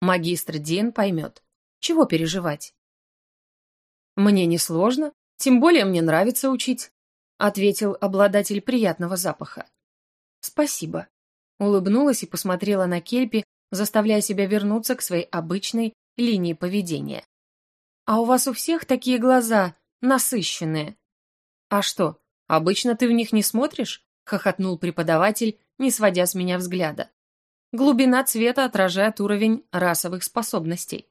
Магистр Дин поймет. Чего переживать? Мне не сложно, тем более мне нравится учить, ответил обладатель приятного запаха. Спасибо. Улыбнулась и посмотрела на Кельпи, заставляя себя вернуться к своей обычной линии поведения. А у вас у всех такие глаза насыщенные. А что, обычно ты в них не смотришь? хохотнул преподаватель, не сводя с меня взгляда. Глубина цвета отражает уровень расовых способностей.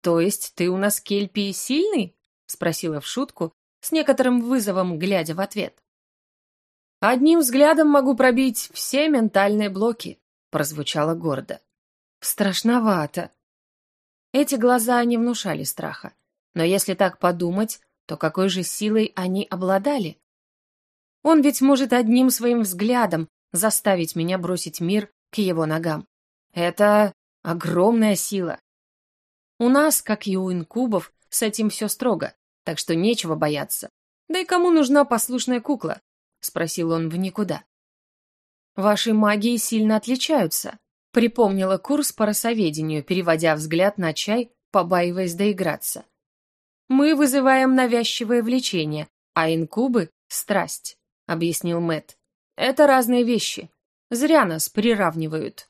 «То есть ты у нас кельпи сильный?» — спросила в шутку, с некоторым вызовом глядя в ответ. «Одним взглядом могу пробить все ментальные блоки», — прозвучало гордо. «Страшновато». Эти глаза не внушали страха. Но если так подумать, то какой же силой они обладали? Он ведь может одним своим взглядом заставить меня бросить мир к его ногам. Это огромная сила. У нас, как и у инкубов, с этим все строго, так что нечего бояться. Да и кому нужна послушная кукла? Спросил он в никуда. Ваши магии сильно отличаются. Припомнила курс по росоведению, переводя взгляд на чай, побаиваясь доиграться. Мы вызываем навязчивое влечение, а инкубы — страсть, объяснил Мэт. Это разные вещи. Зря нас приравнивают.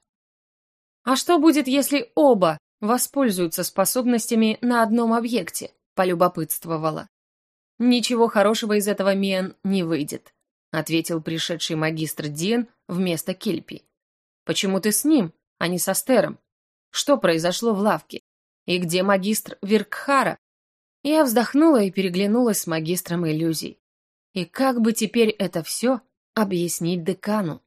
А что будет, если оба воспользуются способностями на одном объекте, полюбопытствовала. Ничего хорошего из этого Миан не выйдет, ответил пришедший магистр Диен вместо Кельпи. Почему ты с ним, а не со Стером? Что произошло в лавке? И где магистр Виркхара? Я вздохнула и переглянулась с магистром иллюзий. И как бы теперь это все объяснить декану?